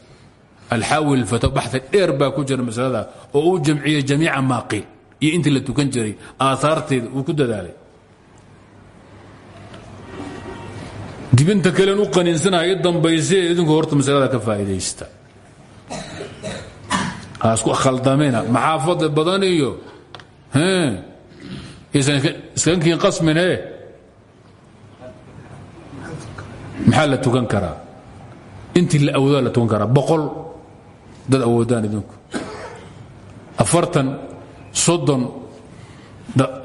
Alxaawi lfata baxi dheer baa ku jira masalada oo uu jamciyey jamiica maaqiil iyo intii la tukan jiray aahaarteeda uu ku dadaalay. Dibinta kalen u qaniinsanaya i dambayse idinku horta masalada ka faa'iidaysta. Hasku khaldamina maxaa fadli badan iyo iskankiin qasmin he maxaa la tukan karaa? Intii la awoodaa la tukan karaa boqol dad awoodaan idinku. Afartan soddon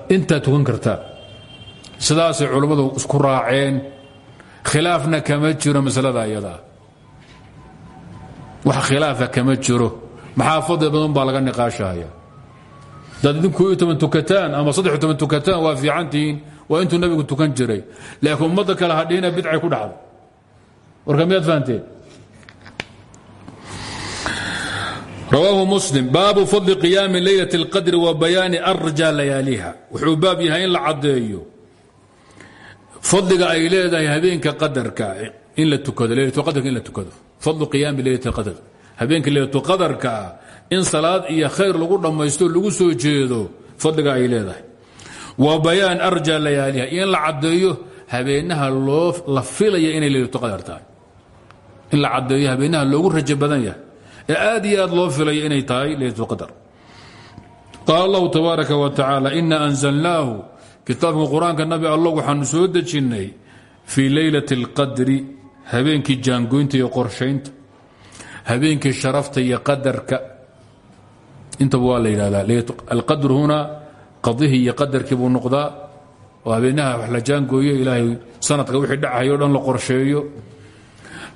intaad tukan kartaa. Sidaasay culammadu isku raaceen. Khilaafna kama jiro masalada iyadaa wax khilaafa kama jiro. Maxaa fadli badan baa laga niqaashahaya hadaad idinku tukataan ama tukataan waa fiicantihiin waa intuu nabigu tukan jiray. Laakiin ummadda kale hadhihina bidcay ku dhacday warka miyaad rawaahu muslim baabu fadli qiyaami leylat اlqadri wa bayaani arja layaaliha. Wuxuu baab yahay in la caddeeyo fadliga ay leedahay habeenka qadarka in la tukado leylatqadarka in la tukado. Fadlu qiyaami leylat اlqadr habeenka leylatulqadarka ah in salaad iyo khayr lagu dhammaysto lagu soo jeedo fadliga ay leedahay. Wa bayaan arja layaaliha iyo in la caddeeyo habeenaha loo la filaya inay leylatulqadar tahay. In la caddeeyo habeenaha loogu rajo badan yahay aad loo filaya inay tahay leylatulqadar qaala allahu tabaaraka wa tacaala ina anzalnaahu kitaabka qur'aanka nabi allah waxaanu soo dejinnay fii leylati اlqadri habeenkii jaangoynta iyo qorshaynta habeenkii sharafta iyo qadarka. Intaba waa la yidhahdaa alqadr huna qadihii iyo qadarkii buu noqdaa habeenaha wax la jaangooyo ilaahay sanadka wixii dhacayo dhan la qorsheeyo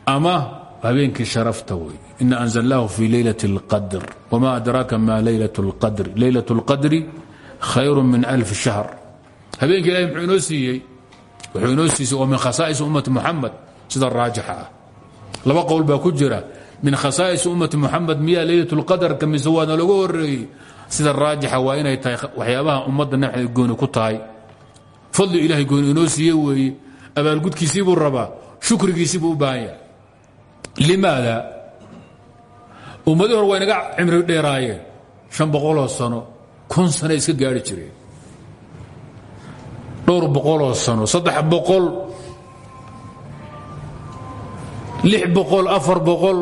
ama habeenkii sharafta wey ina anzalnaahu fi leylat اlqadr wma adraaka ma leylat اlqadr leylat اlqadri khayru min alf shahr habeenka ilahay muxuu inoo siiyey wuxuu inoo siisay oo min khasaa'is ummati muxamed sida raajixa ah laba qowl baa ku jira min khasaa'is ummati muxamed miyaa leylat اlqadarka mise waana lagu horeeyey sida raajixa waa inay tahay waxyaabaha ummadda naxda gooni ku tahay fadli ilahay gooni inoo siiye weeye abaalgudkiisii buu rabaa shukrigiisii buu u baahan yahay limaada? Ummadii hore waa inaga cimri dheeraayeen shan boqoloo sano. Kun sano iska gaari jireen dhowr boqoloo sano. Saddex boqol. Lix boqol afar boqol.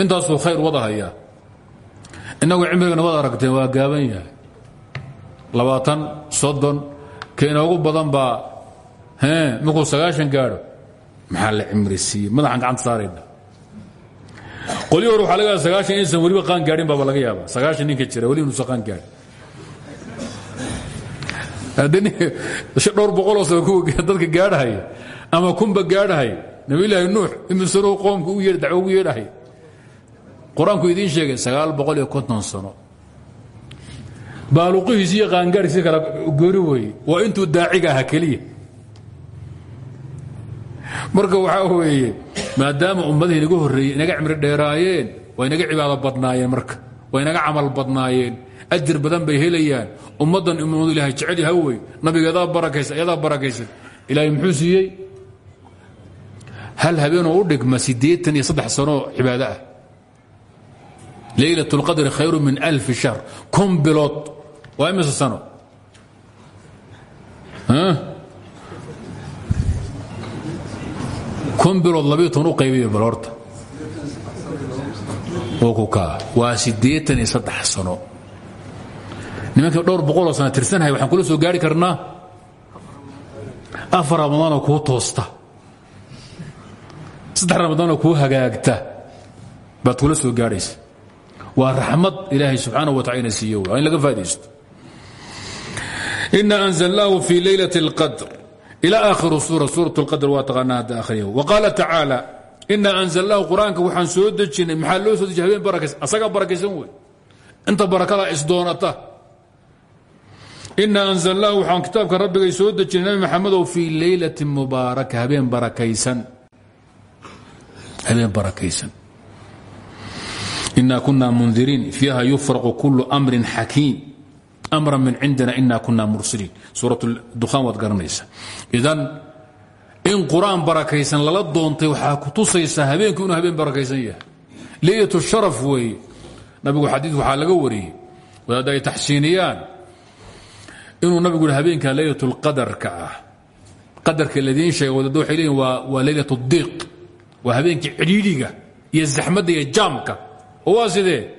Intaasuu khayr wada hayaa innagu cimrigana waad aragteen waa gaaban yahay. Labaatan soddon. Ka inoogu badan baa markuu sagaashan gaadho maxaa la cimri siiyey? Madaxan gacanta saarayna qolii hore waxaa laga yaaba sagaashan inaysan weliba qaan gaadhin baaba laga yaaba sagaashan ninka jira weli inuusan qaan gaadhin dhowr boqoloo sano dadka gaadhahaya ama kunba gaadhahaya nabilaahi nuux imisano qoomka u dacwo ugu yeedhahay qur'aanku idiin sheegay sagaal boqol iyo konton sano baaluqihiisi iyo qaangaarkiisi kala goori weeye waa intuu daaciga ahaa keliya marka waxaa weeye maadaama ummadihii inaga horreeyey inaga cimri dheeraayeen waa inaga cibaado badnaayeen marka waa inaga camal badnaayeen ajir badan bay helayaan. Ummaddan ummadu ilahay jecel yaha wey nabigeedaa barakaysa ayadaa barakaysan ilaahay muxuu siiyey? Hal habeenoo u dhigma siddeetan iyo saddex sanoo cibaado ah. Min alfi shahr. Kun bilood. Waa imise sano kun bilood labiyo toban u qaybiyo bal horta. Wuu ku kaa. Waa siddeetan iyo saddex sano. Nimankii dhowr waxaan kula soo gaari karnaa. Afar ramadaanoo kuu toosta. Saddex ramadaanoo kuu hagaagta. Baad kula soo gaadhaysa waa raxmad ilaahay subxaanahu wa tacala ina in laga faa'idaysto inna anzalnaahu fii leylati اlqadr ilى akhiri suura suuraة اlqadr waa taqaanaa hadda akhriyahu waqaala tacaala ina anzalnaahu qur-aanka waxaan soo dejinay maxaa loo soo dejiy habeen barakaysan asagaa barakaysan wey inta barakadaa isdoonata ina anzalnaahu waxaan kitaabka rabbigay soo dejinay nabi maxamedow fii leylati mubaaraka habeen barakaysan habeen barakaysan ina kuna mundiriin fiiha yufraqu kulu amrin xakiim amran min cindina ina kuna mursiliin suurat dukhaan waad garanaysa idan in qur'aan barakaysan lala doontay waxaa ku tusaysaa habeenku inuu habeen barakaysan yahay leylat sharaf weeye nabigu xadiid waxaa laga wariyey wadaad ay taxsiiniyaan inuu nabigu habeenka leylat lqadarka ah qadarka ladiin sheega wadaad waxay leeyihiin waa leylat diiq waa habeenkii cidhiidhiga iyo zaxmadda iyo jaamka oo waa sidee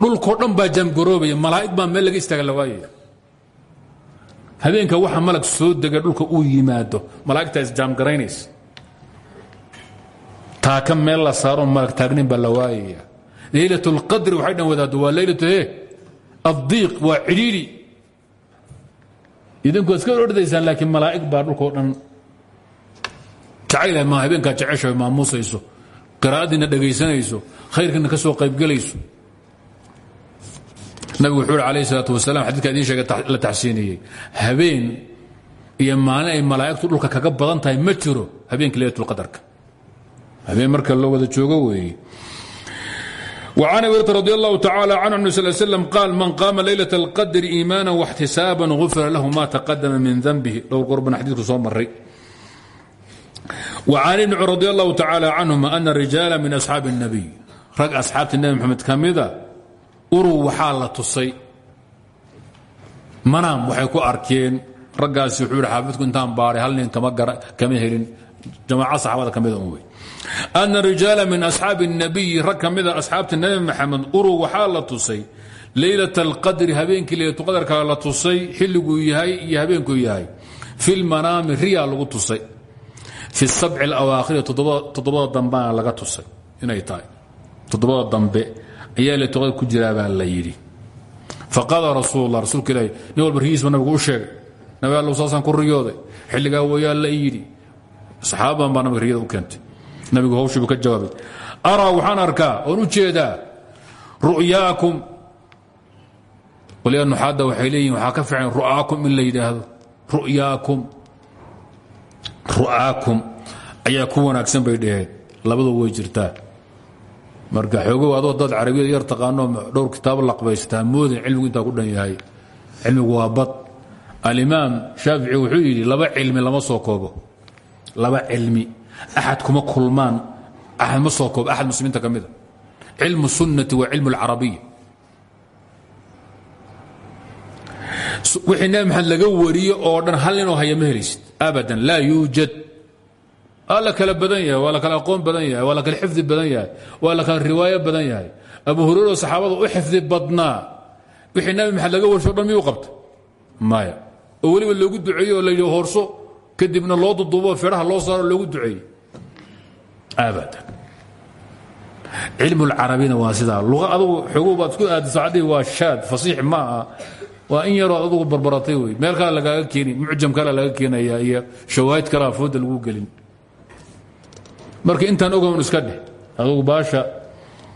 dhulkoo dhan baa jaamgaroobaya malaa'ig baa meel laga istaaga la waayaya habeenka waxa malag soo dega dhulka uu yimaado malaa'igtaa isjaamgaraynaysa taaka meel la saaro malag taagnin baa la waayaya leylat اlqadri waxay dhan wadaado waa leylat e addiiq waa cidhiidhi. Idinku iska ordaysaan laakiin malaa'ig baa dhulkao dhan jacayla maa habeenkaa jecesha maamuusayso qiraa'adiina dhegaysanayso khayrkiina ka soo qaybgelayso nabigu wuxuu uhi alayh salaatu wasalam xadidka idiin sheega la taxsiiniyey habeen iyo maalin ay malaa'igtu dhulka kaga badan tahay ma jiro habeenkii leylatulqadarka habeen marka loo wada joogo weeye وعن أبي هريرة رضي الله تعالى عنه النبي صلى الله عليه وسلم قال من قام ليلة القدر إيمانا واحتسابا غفر له ما تقدم من ذنبه لو قربنا حديثك صوم مري وعن ابن عمر رضي الله تعالى عنهما أن رجالا من أصحاب النبي رج أصحاب النبي محمد كامذا uruu waxaa la tusay manaam waxay ku arkeen raggaasi wuxuu yidhi xaafidku intaan baaray hal nin kama helin jamaaca saxaabada ka mida un wey ana rijaala min asxaabi الnabiyi rag ka mida asxaabta nebi maxamed uruu waxaa la tusay leylat اlqadri habeenkii leylatulqadarka la tusay xilliguu yahay iyo habeenkuu yahay fi lmanaami riyaa lagu tusay fi sabci اlawaakhiri toddobada dambana laga tusay inay tahay toddobada dambe ayaa letoqada ku jiraa baa la yidhi. Faqaala rasuul la rasuulka ilaahi nin walba rigiisba nabigu u sheegay. Nabi allow saasaan ku riyooday. Xilligaa wayaa la yidhi. Saxaabadan baa nabiga riyada u keentay. Nabigu hawshiibu ka jawaabay. Araa waxaan arkaa oon u jeedaa ru'yaakum. Qolyaa nuxaadda waxay leeyihiin waxaa ka fiican ru'aakum in la yidhaahdo. Ru'yaakum. Ru'aakum. Ayaa ku wanaagsan bay dhaheen. Labadu way jirtaa marka xoogow adoo dad carabiyada yar taqaano dhowr kitaabo laqbaysataa moodin cilmigu intaa ku dhan yahay. Cilmigu waa bad. Alimaam shaafici wuxuu yidhi laba cilmi lama soo koobo. Laba cilmi. Axad kuma kulmaan. Axad ma soo koobo axad muslimiinta ka mida cilmu sunnati wa cilmu alcarabiya. Wixii nabi maxamed laga wariyo oo dhan hal ninoo haya ma helaysid. Abadan. Laa yuujad waa la kala badan yahay waa la kala aqoon badan yahay waa la kala xifdi badan yahay waa la kala riwaayo badan yahay. Abu hurero saxaabada u xifdi badnaa. Wixii nabi maxamed laga warsho dhan miyuu qabta maya. Oo weliba loogu duceeye oo layidhi horso kadibna loo duduubo feedhaha loo saaro loogu duceeyey. Abadan. Cilmu lcarabina waa sidaa. Luqa adugu xogow baad isku aadiso cadhihi waa shaad fasiix ma aha. Waa in yaroo adugu barbaratay wey meel kale lagaaga keeni mucjam kale laga keenaya iyo shawaahid kale afooda lagu gelin marka intaan ogawn iska dheh adugu baasha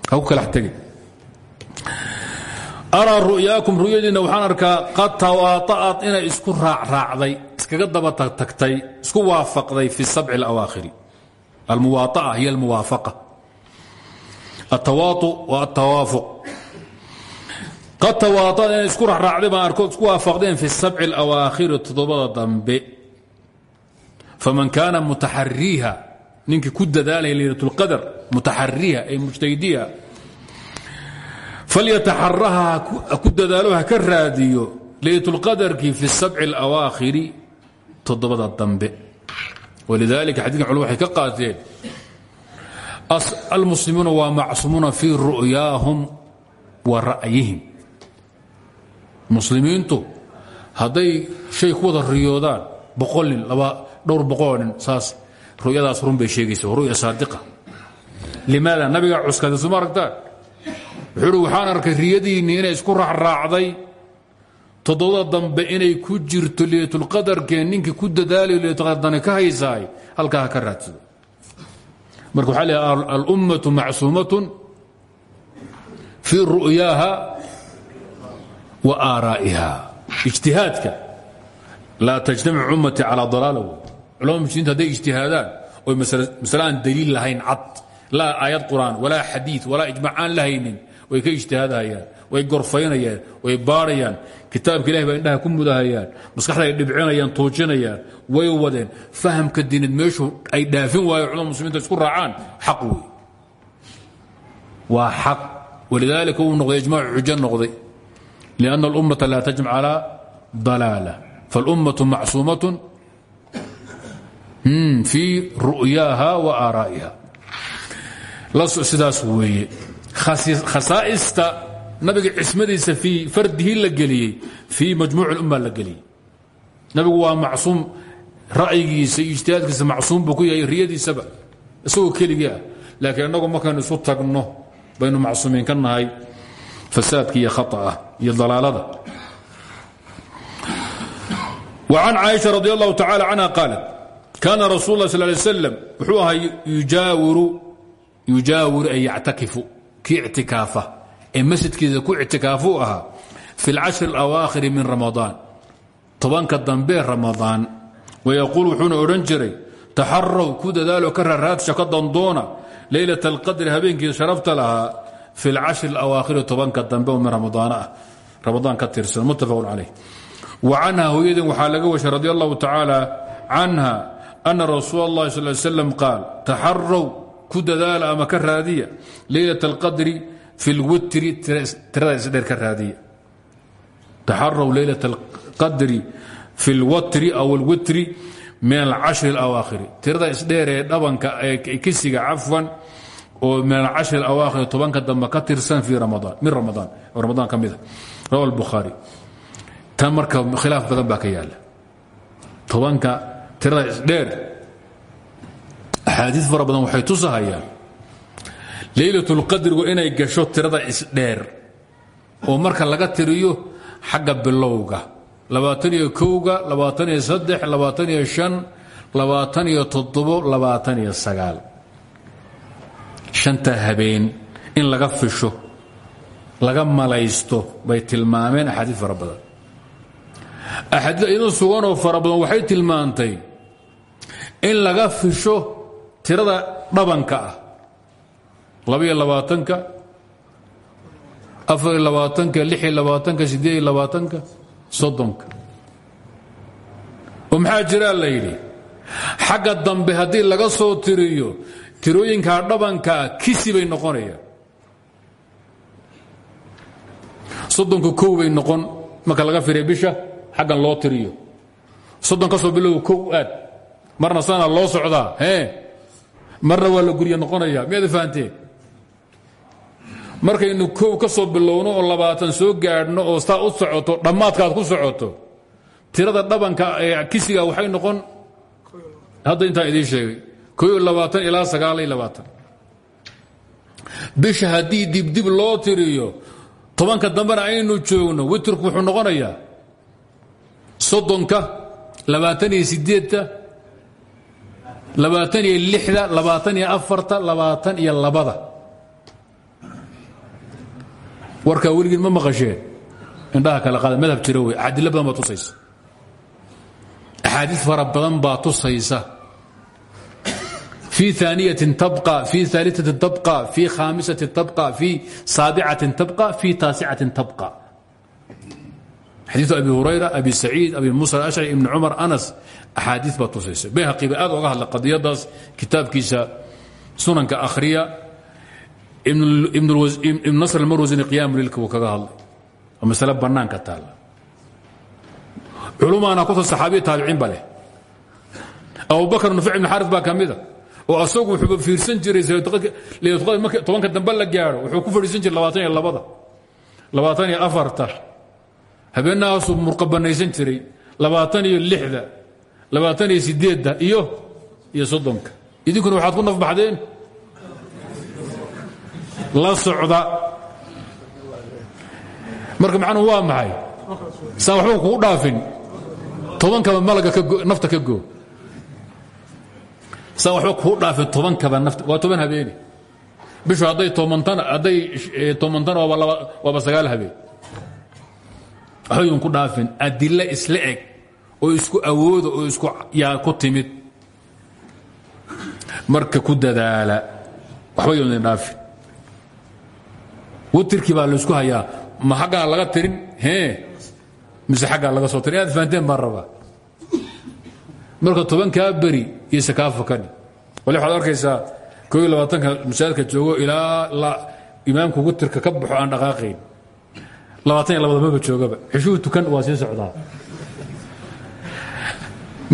ha ku kalax tegin araa ru'yaakum waxaan arkaa qad tawaata'ad inay isku raacraacday iskaga daba tagtagtay isku waafaqday fi sabci alawaakhiri. Almuwaaa'a hiy almuwaafaqa. Atawaau waa atawaafuq qad tawaata'ad inay isku raacraacday baan arko isku waafaqdeen fi sabci alawaakhiri toddobada dambe. Faman kaana mutaxariiha ninkii ku dadaalaya laylatulqadar mutaxariha ee mujtahidiha falyataxaraha ku dadaalo ha ka raadiyo laylatulqadarkii fi sabci alawaakhiri toddobada dambe. Walidaalika xadikan culum waxay ka qaateen almuslimuuna waa macsuumuuna fii ru'yaahum wa ra'yihim. Muslimiintu hadday shay ku wada boqol nin dhowr boqoloo saas ru'yadaas run bay sheegaysa ru'ya saadiqa. Limaada nabiga cuskada suma uhi waxaan arkay riyadiinnii inay isku raacraacday toddobada dambe inay ku jirto liyatulqadarkee ninkii ku dadaalayo liyatulqadardani ka haysaay halkaa ha ka raadsado. Marka waxaa leehay alummatu macsuumatun fii ru'yaaha wa aaraa'iha ijtihaadka laa tajtamic ummatii calaa dalaala wey culamada muslimiinta hadday ijtihaadaan oy masale aan daliil lahayn cad. Laa aayad qur'aan walaa xadiid walaa ijmac aan la haynin way ka ijtihaadahayaan way gorfaynayaan way baarayaan. Kitaabka ilahi baa indhaha ku mudahayaan maskaxda ay dhibcinayaan tuujinayaan way wadeen. Fahamka diinad meeshu ay dhaafin waayo culamada muslimiinta isku raacaan xaq wey waa xaq. Walidaalika uu noqday ijmaacu xujo noqday. Lianna alummata laa tajmac calaa dalaala. Faalummatu macsuumatun fii ru'yaaha wa aaraa'iha sidaas weeye khasaa'ista nabiga cismadiisa fii fardihi la geliyey fii majmuuc اlumma la geliyey nabigu waa macsuum ra'yigiisa iyo ijtihaadkiisa macsuum buu ku yahay riyadiisaba isagoo keligii ah laakiin innagu markaynu isu tagno baynu macsuumiin ka nahay fasaadka iyo khaطأah iyo dalaalada وعن cائشha رضي الله تعالى عنها قالت كاna رsuل الله صلى اه عليه وسلم wuxuu ahaa yujaawiru ay yactakifu kii ictikaafa ee masjidkiisa ku ictikaafuu ahaa fi اlcashri الأwaakhiri min ramaضaan tobanka dambee ramadaan wayaquul wuxuuna odhan jiray taxaraw ku dadaalo ka raraadsha ka dandoona leylaة اlqadri habeenkii sharafta lahaa fi اlcashri اlawaakhiri tobanka dambe oo min ramadaan ah ramadaan ka tirsan muttafaq calayh wa canha hooyadin waxaa laga washay radi allahu tacaala canha ana rasuul اllahi sal slam qaal taxaraw ku dadaala ama ka raadiya leylaة اlqadri fi اlwitri tirada isdheer ka raadiya taxaraw leylaة اlqadri fi اlwatri aw اlwitri min alcashri اlawaakhiri tirada isdheer ee dhabanka ee kisiga cafwan oo min alcashri اlawaakhiri tobanka dambe ka tirsan fi ramadaan min ramadaan oo ramadaan ka mida rawa الbukhaari tan marka khilaaf badan baa ka yaala tobanka tirada isdheer axaadiis fara badan waxay tusahayaan leylat اlqadrigu inay gasho tirada isdheer oo marka laga tiriyo xagga bilowga labaatan iyo kowga labaatan iyo saddex labaatan iyo shan shanta habeen in laga fisho laga malaysto bay tilmaameen axaadiis fara badan. Axaadiis iyadoo suganoo fara badan waxay tilmaantay in laga fisho tirada dhabanka ah. Labaiyo labaatanka afariyo labaatanka lixiyo labaatanka siddeed iyo labaatanka soddonka. Oo maxaa jiraa la yidhi? Xagga dambe haddii laga soo tiriyo tirooyinkaa dhabankaa kisi bay noqonayaan soddonka noqon marka laga firiya bisha xaggan loo tiriyo. Soddon soo bilow kow aad marna sana loo socdaa marna waa la gurya noqonaya miyaad fahanteen? Markaynu kow ka soo bilowno oo labaatan soo gaadhno oo saa u socoto dhammaadkaad ku socoto tirada dhabanka ee kisiga waxay noqon hadda intaan idiin sheegay ko iyo labaatan ilaa sagaaliyo labaatan. Bisha haddii dibdib loo tiriyo tobanka dambena aynu joogno witrku wuxuu noqonayaa soddonka labaatan iyo sideedta labaatan iyo lixda labaatan iyo afarta labaatan iyo labada. Warkaa weligiin ma maqasheen indhaha kale qaada madhab jiro wey badan baa tusaysa. Axaadiid fara badan baa tusaysa. Fii aaniyatin tabqa fii aaliatin tabqa fii khaamisatin tabqa fii saabicatin tabqa fii taasicatin tabqa. Xadiiu abi hurayra abi saciid abi muusa alashcri ibni cumar anas axaadii baa tusaysa bayhaqiba aad oga hadla qadiyadaas kitaabkiisa sunanka akhriya ibn nasr almarwasini qiyaamu lilka wuu kaga hadlay oo masale bannaanka taalla culumaana kota saxaabiya taabiciinba leh abubakr nufec ibn xaris baa ka mida oo asagu wuxuuba fiirsan jiray tobanka dambe la gaadho wuxuu ku fadhiisan jiray labaatan iyo labada labaatan iyo afarta habeenahaasuu murqabanaysan jiray labaatan iyo lixda labaatan iyo sideedda iyo iyo soddonka. Idinkuna waxaad ku nafbaxdeen? La socda. Marka macnuhu waa maxay? Saan waxba kugu dhaafin. Tobankaba malaga nafta ka goo saan waxba kuu dhaafin tobankaba nafta waa toban habeeni. Bishu hadday tomantana hadday tomantana waaba waaba sagaal habeen. Waxbayun ku dhaafin adilo isla eg oo isku awooda oo isku yaa ku timid. Marka ku dadaala waxba yoodan dhaafin. Witirkii baa laysku hayaa ma xaggaa laga tirin? Hee mise xaggaa laga soo tirin? Inaad fahanteen baan rabaa. Marka tobankaa beri iyo sakaafa kadhi wali waxaad arkaysaa ko iyo labaatanka masaajidka joogo ilaa imaamku witirka ka baxo aan dhaqaaqayn. Labaatan iyo labada maba joogaba. Xishuhu tukan waa sii socdaa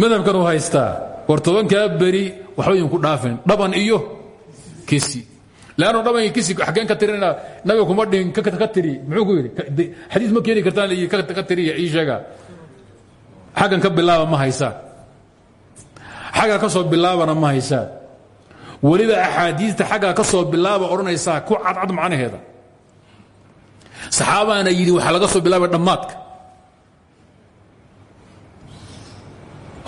madhabkan u haystaa war tobankaa beri waxbayn ku dhaafin. Dhaban iyo kesi leannu dhaban iyo kesi xaggeen ka tirinaa nabiga kuma dhihin ka tiri. Muxuu ku yidhi xadiis ma keeni kartaan ka tiriya ii sheega xaggan ka bilaaba ma haysaan xaggaa ka soo bilaabana ma haysaan weliba axaadiista xaggaa ka soo bilaaba odhanaysaa ku cadcad macnaheeda. Saxaabaana yidhi waxaa laga soo bilaabay dhammaadka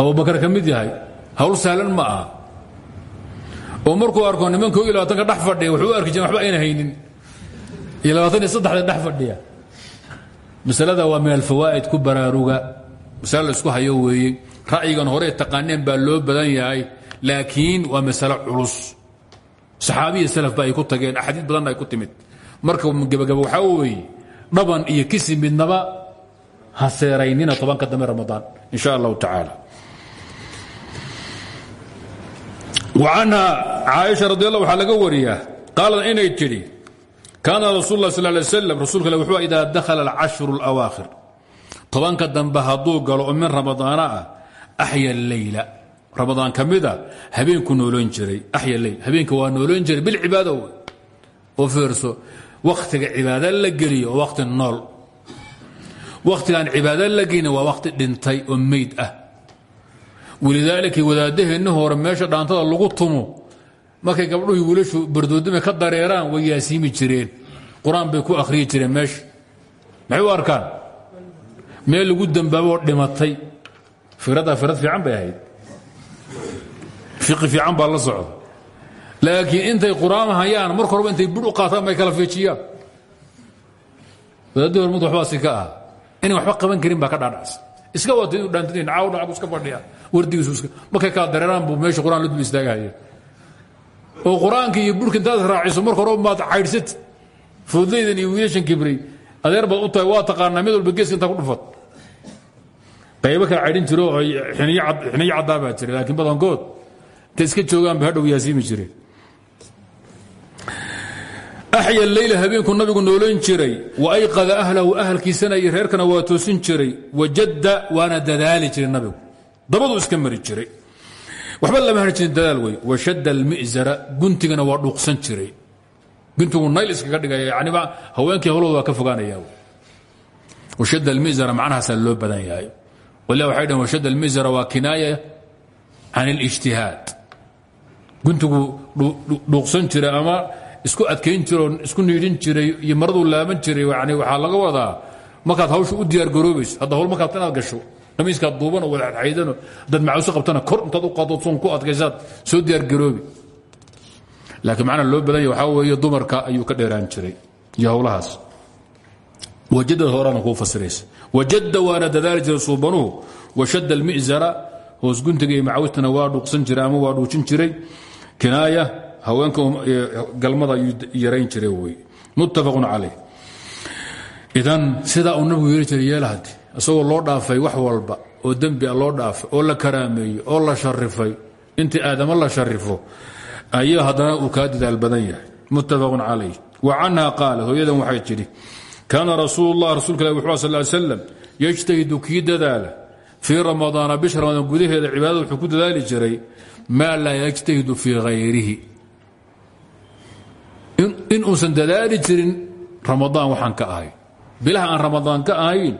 abubakar ka mid yahay hawl sahlan ma aha. Oo markuu arko nimanka iyo labaatanka dhex fadhiya wuxuu u arki waxba ayna haynin. Iyo saddexda dhex fadhiya. Waa min alfawaa'id ku baraaruga. Masale isku hayo weeye. Ra'yigan hore taqaaneen baa loo badan yahay laakiin waa masalo culus. Saxaabiya salafba ay ku tageen axaadiis badanna ay ku timid. Marka gebagaba waxaa weeye dhaban iyo kisi midnaba ha seeraynina tobanka dambe ramadaan in sha allahu وcanha caaisha radi allah waxaa laga wariyaa qaalad inay tidhi kaana rasul lah sal lay slam rasulka wuxuu idaa dakhala alcashru اlawaakhir tobanka dambe hadduu galo oo min ramadaana ah axya leyla ramadaan ka mida habeenku nooloon jiray axya leyl habeenka waa nooloon jiray bilcibaado oo fiirso wakhtiga cibaado la geliyo oo wakhti nool. Wakhtigaan cibaado la gelin waa wakhti dhintay oo meyd ah walidaalika wadaadaheenni hore meesha dhaantada lagu tumo markay gabdhuhii wiilashu bardoodime ka dareeraan way yaasiimi jireen. Qur'aan bay ku akhriyi jireen meesha. Maxay u arkaan? Meel lagu dambaaboo dhimatay. Firaddaa firad fiican bay ahayd. Fiqi fiican baa la socda. Laakiin intay qur'aan hayaan marka horeba intay bur u qaataan bay kala feejiyaan wadaadihii hore mid waxbaasi ka aha inay waxba qaban karin baa ka dhaadhacsa iska dhacdu iska fadhiya. Wardigiisu markay kala dareeraan buu meesha qur'aan la dul istaagahaya oo qur'aanka iyo burka intaad raaciso marka hore maad caydhsat foodlaydan iyo wiilashan kibray adeer baad u tahay waa taqaanaa mid walba geeska intaa ku dhufat qaybo kala caydhin jiro oo xiniyo caddaa baa jira laakiin badankood intay iska joogaan ba hadhow yaasiimi jireen axya leyla habeenku nabigu noolayn jiray wa ayqada ahlahu ahalkiisana iyo reerkana waa toosin jiray wajadda waana dadaali jiray nabigu dabadu iska mari jiray waxba lama har jirin dadaal wey almi'zara guntigana waa dhuuqsan jiray guntigu nayl iskaga dhigaya yaniba haweenkii hawlooda waa ka fogaanaya washadda almi'zara macnahaasaa loo badan yahay walilah waxay dhaheen washadda almi'zara waa kinaaya can اlijtihaad guntigu dhuuqsan jiray ama isku adkayn jiro isku niidhin jiray iyo maraduu laaban jiray yani waxaa laga wadaa markaad hawsha u diyaar garoobayso hadda hawl markaad inaad gasho qamiiskaad duuban oo wadaxaydano haddaad macawso qabtana kor intaad u qaado son ku adkaysaad soo diyaar garoobi. Laakiin macna loo badan yahy waxaa weeye dumarka ayuu ka dheeraan jiray iyo howlahaas. Wajadad horana kuu fasiraysa. Wajadda waana dadaali jiray suubanuhu washadda almi'zara hoos guntiga iyo macawistana waa dhuuqsan jiray ama waa dhuujin jiray. Kinaaya haweenka galmada ayuu yarayn jiray wey muttafaqun calayh. Idan sidaa uu nabigu yeeli jiray yeela haddi isagoo loo dhaafay wax walba oo dembi a loo dhaafay oo la karaameeyey oo la sharifay intii aadama la sharifo ayaa haddana uu kaa dadaal badan yahay. Muttafaqun calayh. Wa canha qaalat hooyadan waxay tidhi kaana rasuulu llah rasuulka ilah wuxuu sal slam yajtahidu kii dadaala fii ramadaana bisha ramadaan ku dadaali jiray maa laa yajtahidu fii hayrihi in uusan dadaali jirin ramadaan waxaan ka ahayn bilaha aan ramadaan ka ahayn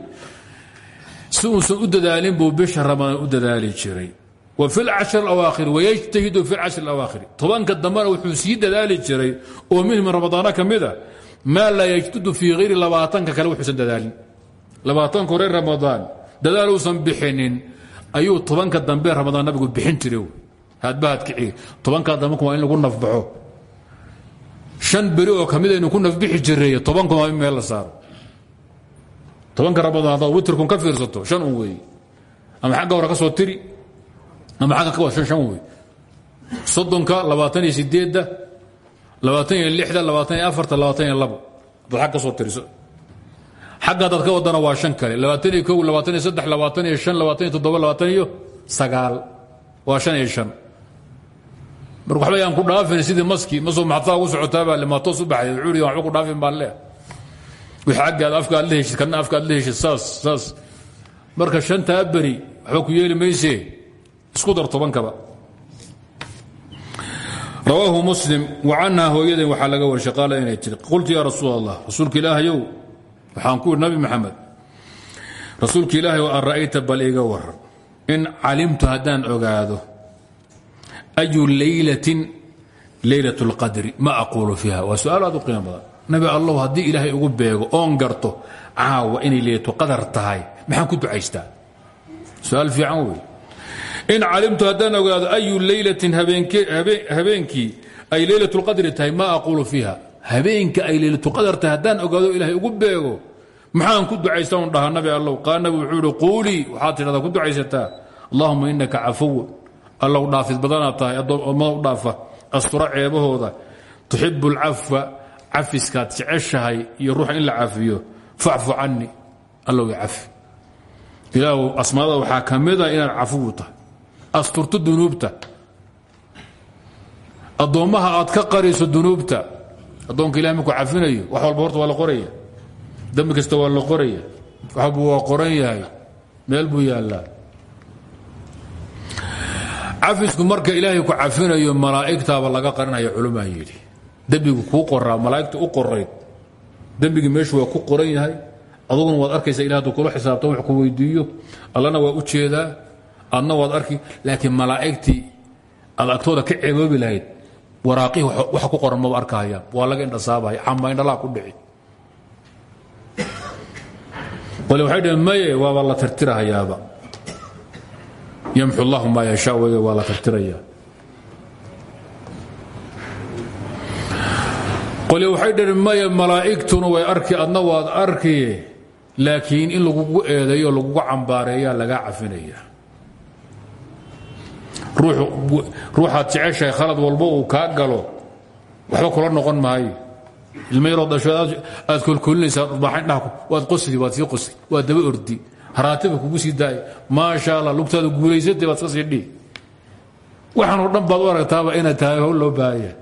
si uusan u dadaalin buu bisha ramadaan u dadaali jiray. Wa fi lcashri awaakhir wayajtahidu fi lcashri awaakhir. Tobanka dambena wuxuu sii dadaali jiray oo minhum ramadaana ka mida maa laa yajtadu fii hayri labaatanka kale wuxuusan dadaalin. Labaatanka hore ramadaan dadaal uusan bixinin ayuu tobanka dambe ramadaan nabigu bixin jiray. Hadbahadkici tobanka dambe waa in lagu nafbaxo shan beri oo ka mid aynu ku nafbixi jiray tobanka waa meel la saaro. Tobanka ramadaan haddaad witrkun ka fiirsato shan un weeye ama xagga hore ka soo tiri ama xagga ka shan shan wey soddonka labaatan iyo sideedda labaatan iyo lixda labaatan ka soo tiriso. Xagga haddaad ka wadana waa shan kale. Labaatan iyo kow labaatan iyo saddex labaatan iyo shan labaatan iyo toddoba waa shan iyo shan marka waxba yaan ku dhaafin sidii maski masoo maxadsaa ugu socotaabaa le maa toos u baxay. Cuuriga waxba ku dhaafin baan leeh wixii aggaad afka aad la heshid kana afka aad la heshid saas saas. Marka shantaa beri waxba ku yeeli maysee isku dar tobankaba. Rawaahu muslim wa canhaa hooyaden waxaa laga warshay qaala inay tiri qultu yaa rasuul allah rasuulka ilaahayow waxaan ku ihi nabi maxamed rasuulka ilaahay an ra'ayta bal iga waran in calimtu haddaan ogaado ayu laylatin laylat اlqadri ma aquulu fiiha waa su'aal aad u qiimo badan nabi allow haddii ilaahay ugu beego oon garto caawa inay leeto qadar tahay maxaan ku ducaystaa su'aal fiican wey in calimtu haddaan ogaado ayu laylatin habeenkii ay leylat lqadri tahay ma aquulu fiiha habeenka ay leylatulqadar tahay haddaan ogaado ilaahay ugu beego maxaan ku ducaysta un dhahaa nabi allow qaal nabi wuxuu ihi quulii waxaad tidhahdaa ku ducaysataa allahuma inaka cafuwan allow dhaafid badanaad tahay addoommada u dhaafa astura ceebahooda. Tuxibu alcafwa cafiskaad jeceshahay iyo ruuxa in la cafiyo facfu cani allow i cafi ilaahu asmaada waxaa ka mida inaad cafuwu tahay. Asturto dunuubta. Aad ka qariso dunuubta. Addoonka ilahay markuu wax walba horta waa qoraya. Dembi kasta qoraya. Waxbu waa qoran meel buu yaallaa cafisku marka ilaahay ku cafinayo malaa'igtaaba laga qarinaya culumaa yidhi. Dembigu kuu qoraa malaa'igta u qorayd. Dembigii meeshu waa ku qoran yahay. Aduguna waad arkaysa haduu kula xisaabto wax ku weydiiyo. Allana waa u jeedaa. Adna waad arki laakiin malaa'igtii aad ka ceeboobi lahayd waraaqihii waxa ku qoran maba arkahayaan waa laga indhasaabaya xamba indhalaa ku dhici. Qole waxay dhaheen maye waaba la yamxu allahu maa yashaa wey waa la tirtirayaa qole waxay dhaheen maye malaa'igtuna way arki adna waad arki. Laakiin in lagugu eedeeyo lagugu cambaareeyaa lagaa cafinaya. Ruuxaad jeceshahay khalad walba uu kaa galo. Waxba kula noqon maayo. Ilma yaroo dhasho aad kolkolinaysaa dharbaaxaindhaha waad qosdi waad sii qosdi waad daba ordi haraatiba kugu sii daay. Maasha allah lugtaada guulaysatay baad iska sii dhihi waxaan oo dhan baad u aragtaaba inaad tahay howl loo baahaya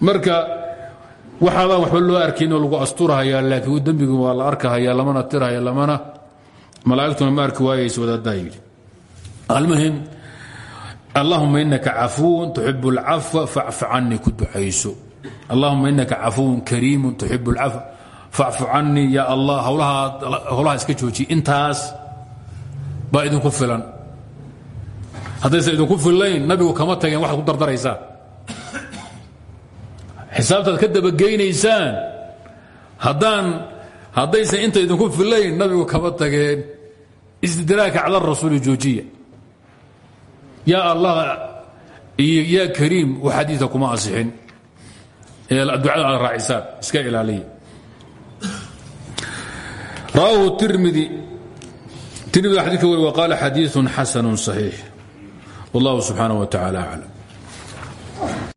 marka waxaadaan waxba loo arkaynoo lagu asturahayaa laakiin dembigu waa la arkahaya lamana tirhaya lamana malaa'igtuna ma arki waayaysa wadaaddaa yidhi. Almuhim allahuma inaka cafuwun tuxib اlcafwa facfu canii ku ducayso. Allahuma inaka cafuwun kariimun tuxib اlcafwa facfu canii ya allah howlaha iska joojiy intaas baa idinku filan. Haddaysan idinku fillayn nabigu kama tageen waxaad ku dardaraysaan xisaabtaad ka dabageynaysaan haddaan haddaysan inta idinku fillayn nabigu kama tageen. Istidraaka cala rasuuli joojiya. Ya allah iyo kariim u xadiika kuma asixin. Ducada aad raacisaan iska ilaaliya rawaahu tirmidi tirmidi xadika wari waqaala xadiiثu xasanu صaxiix wallahu subxaanaه wa tacala aclam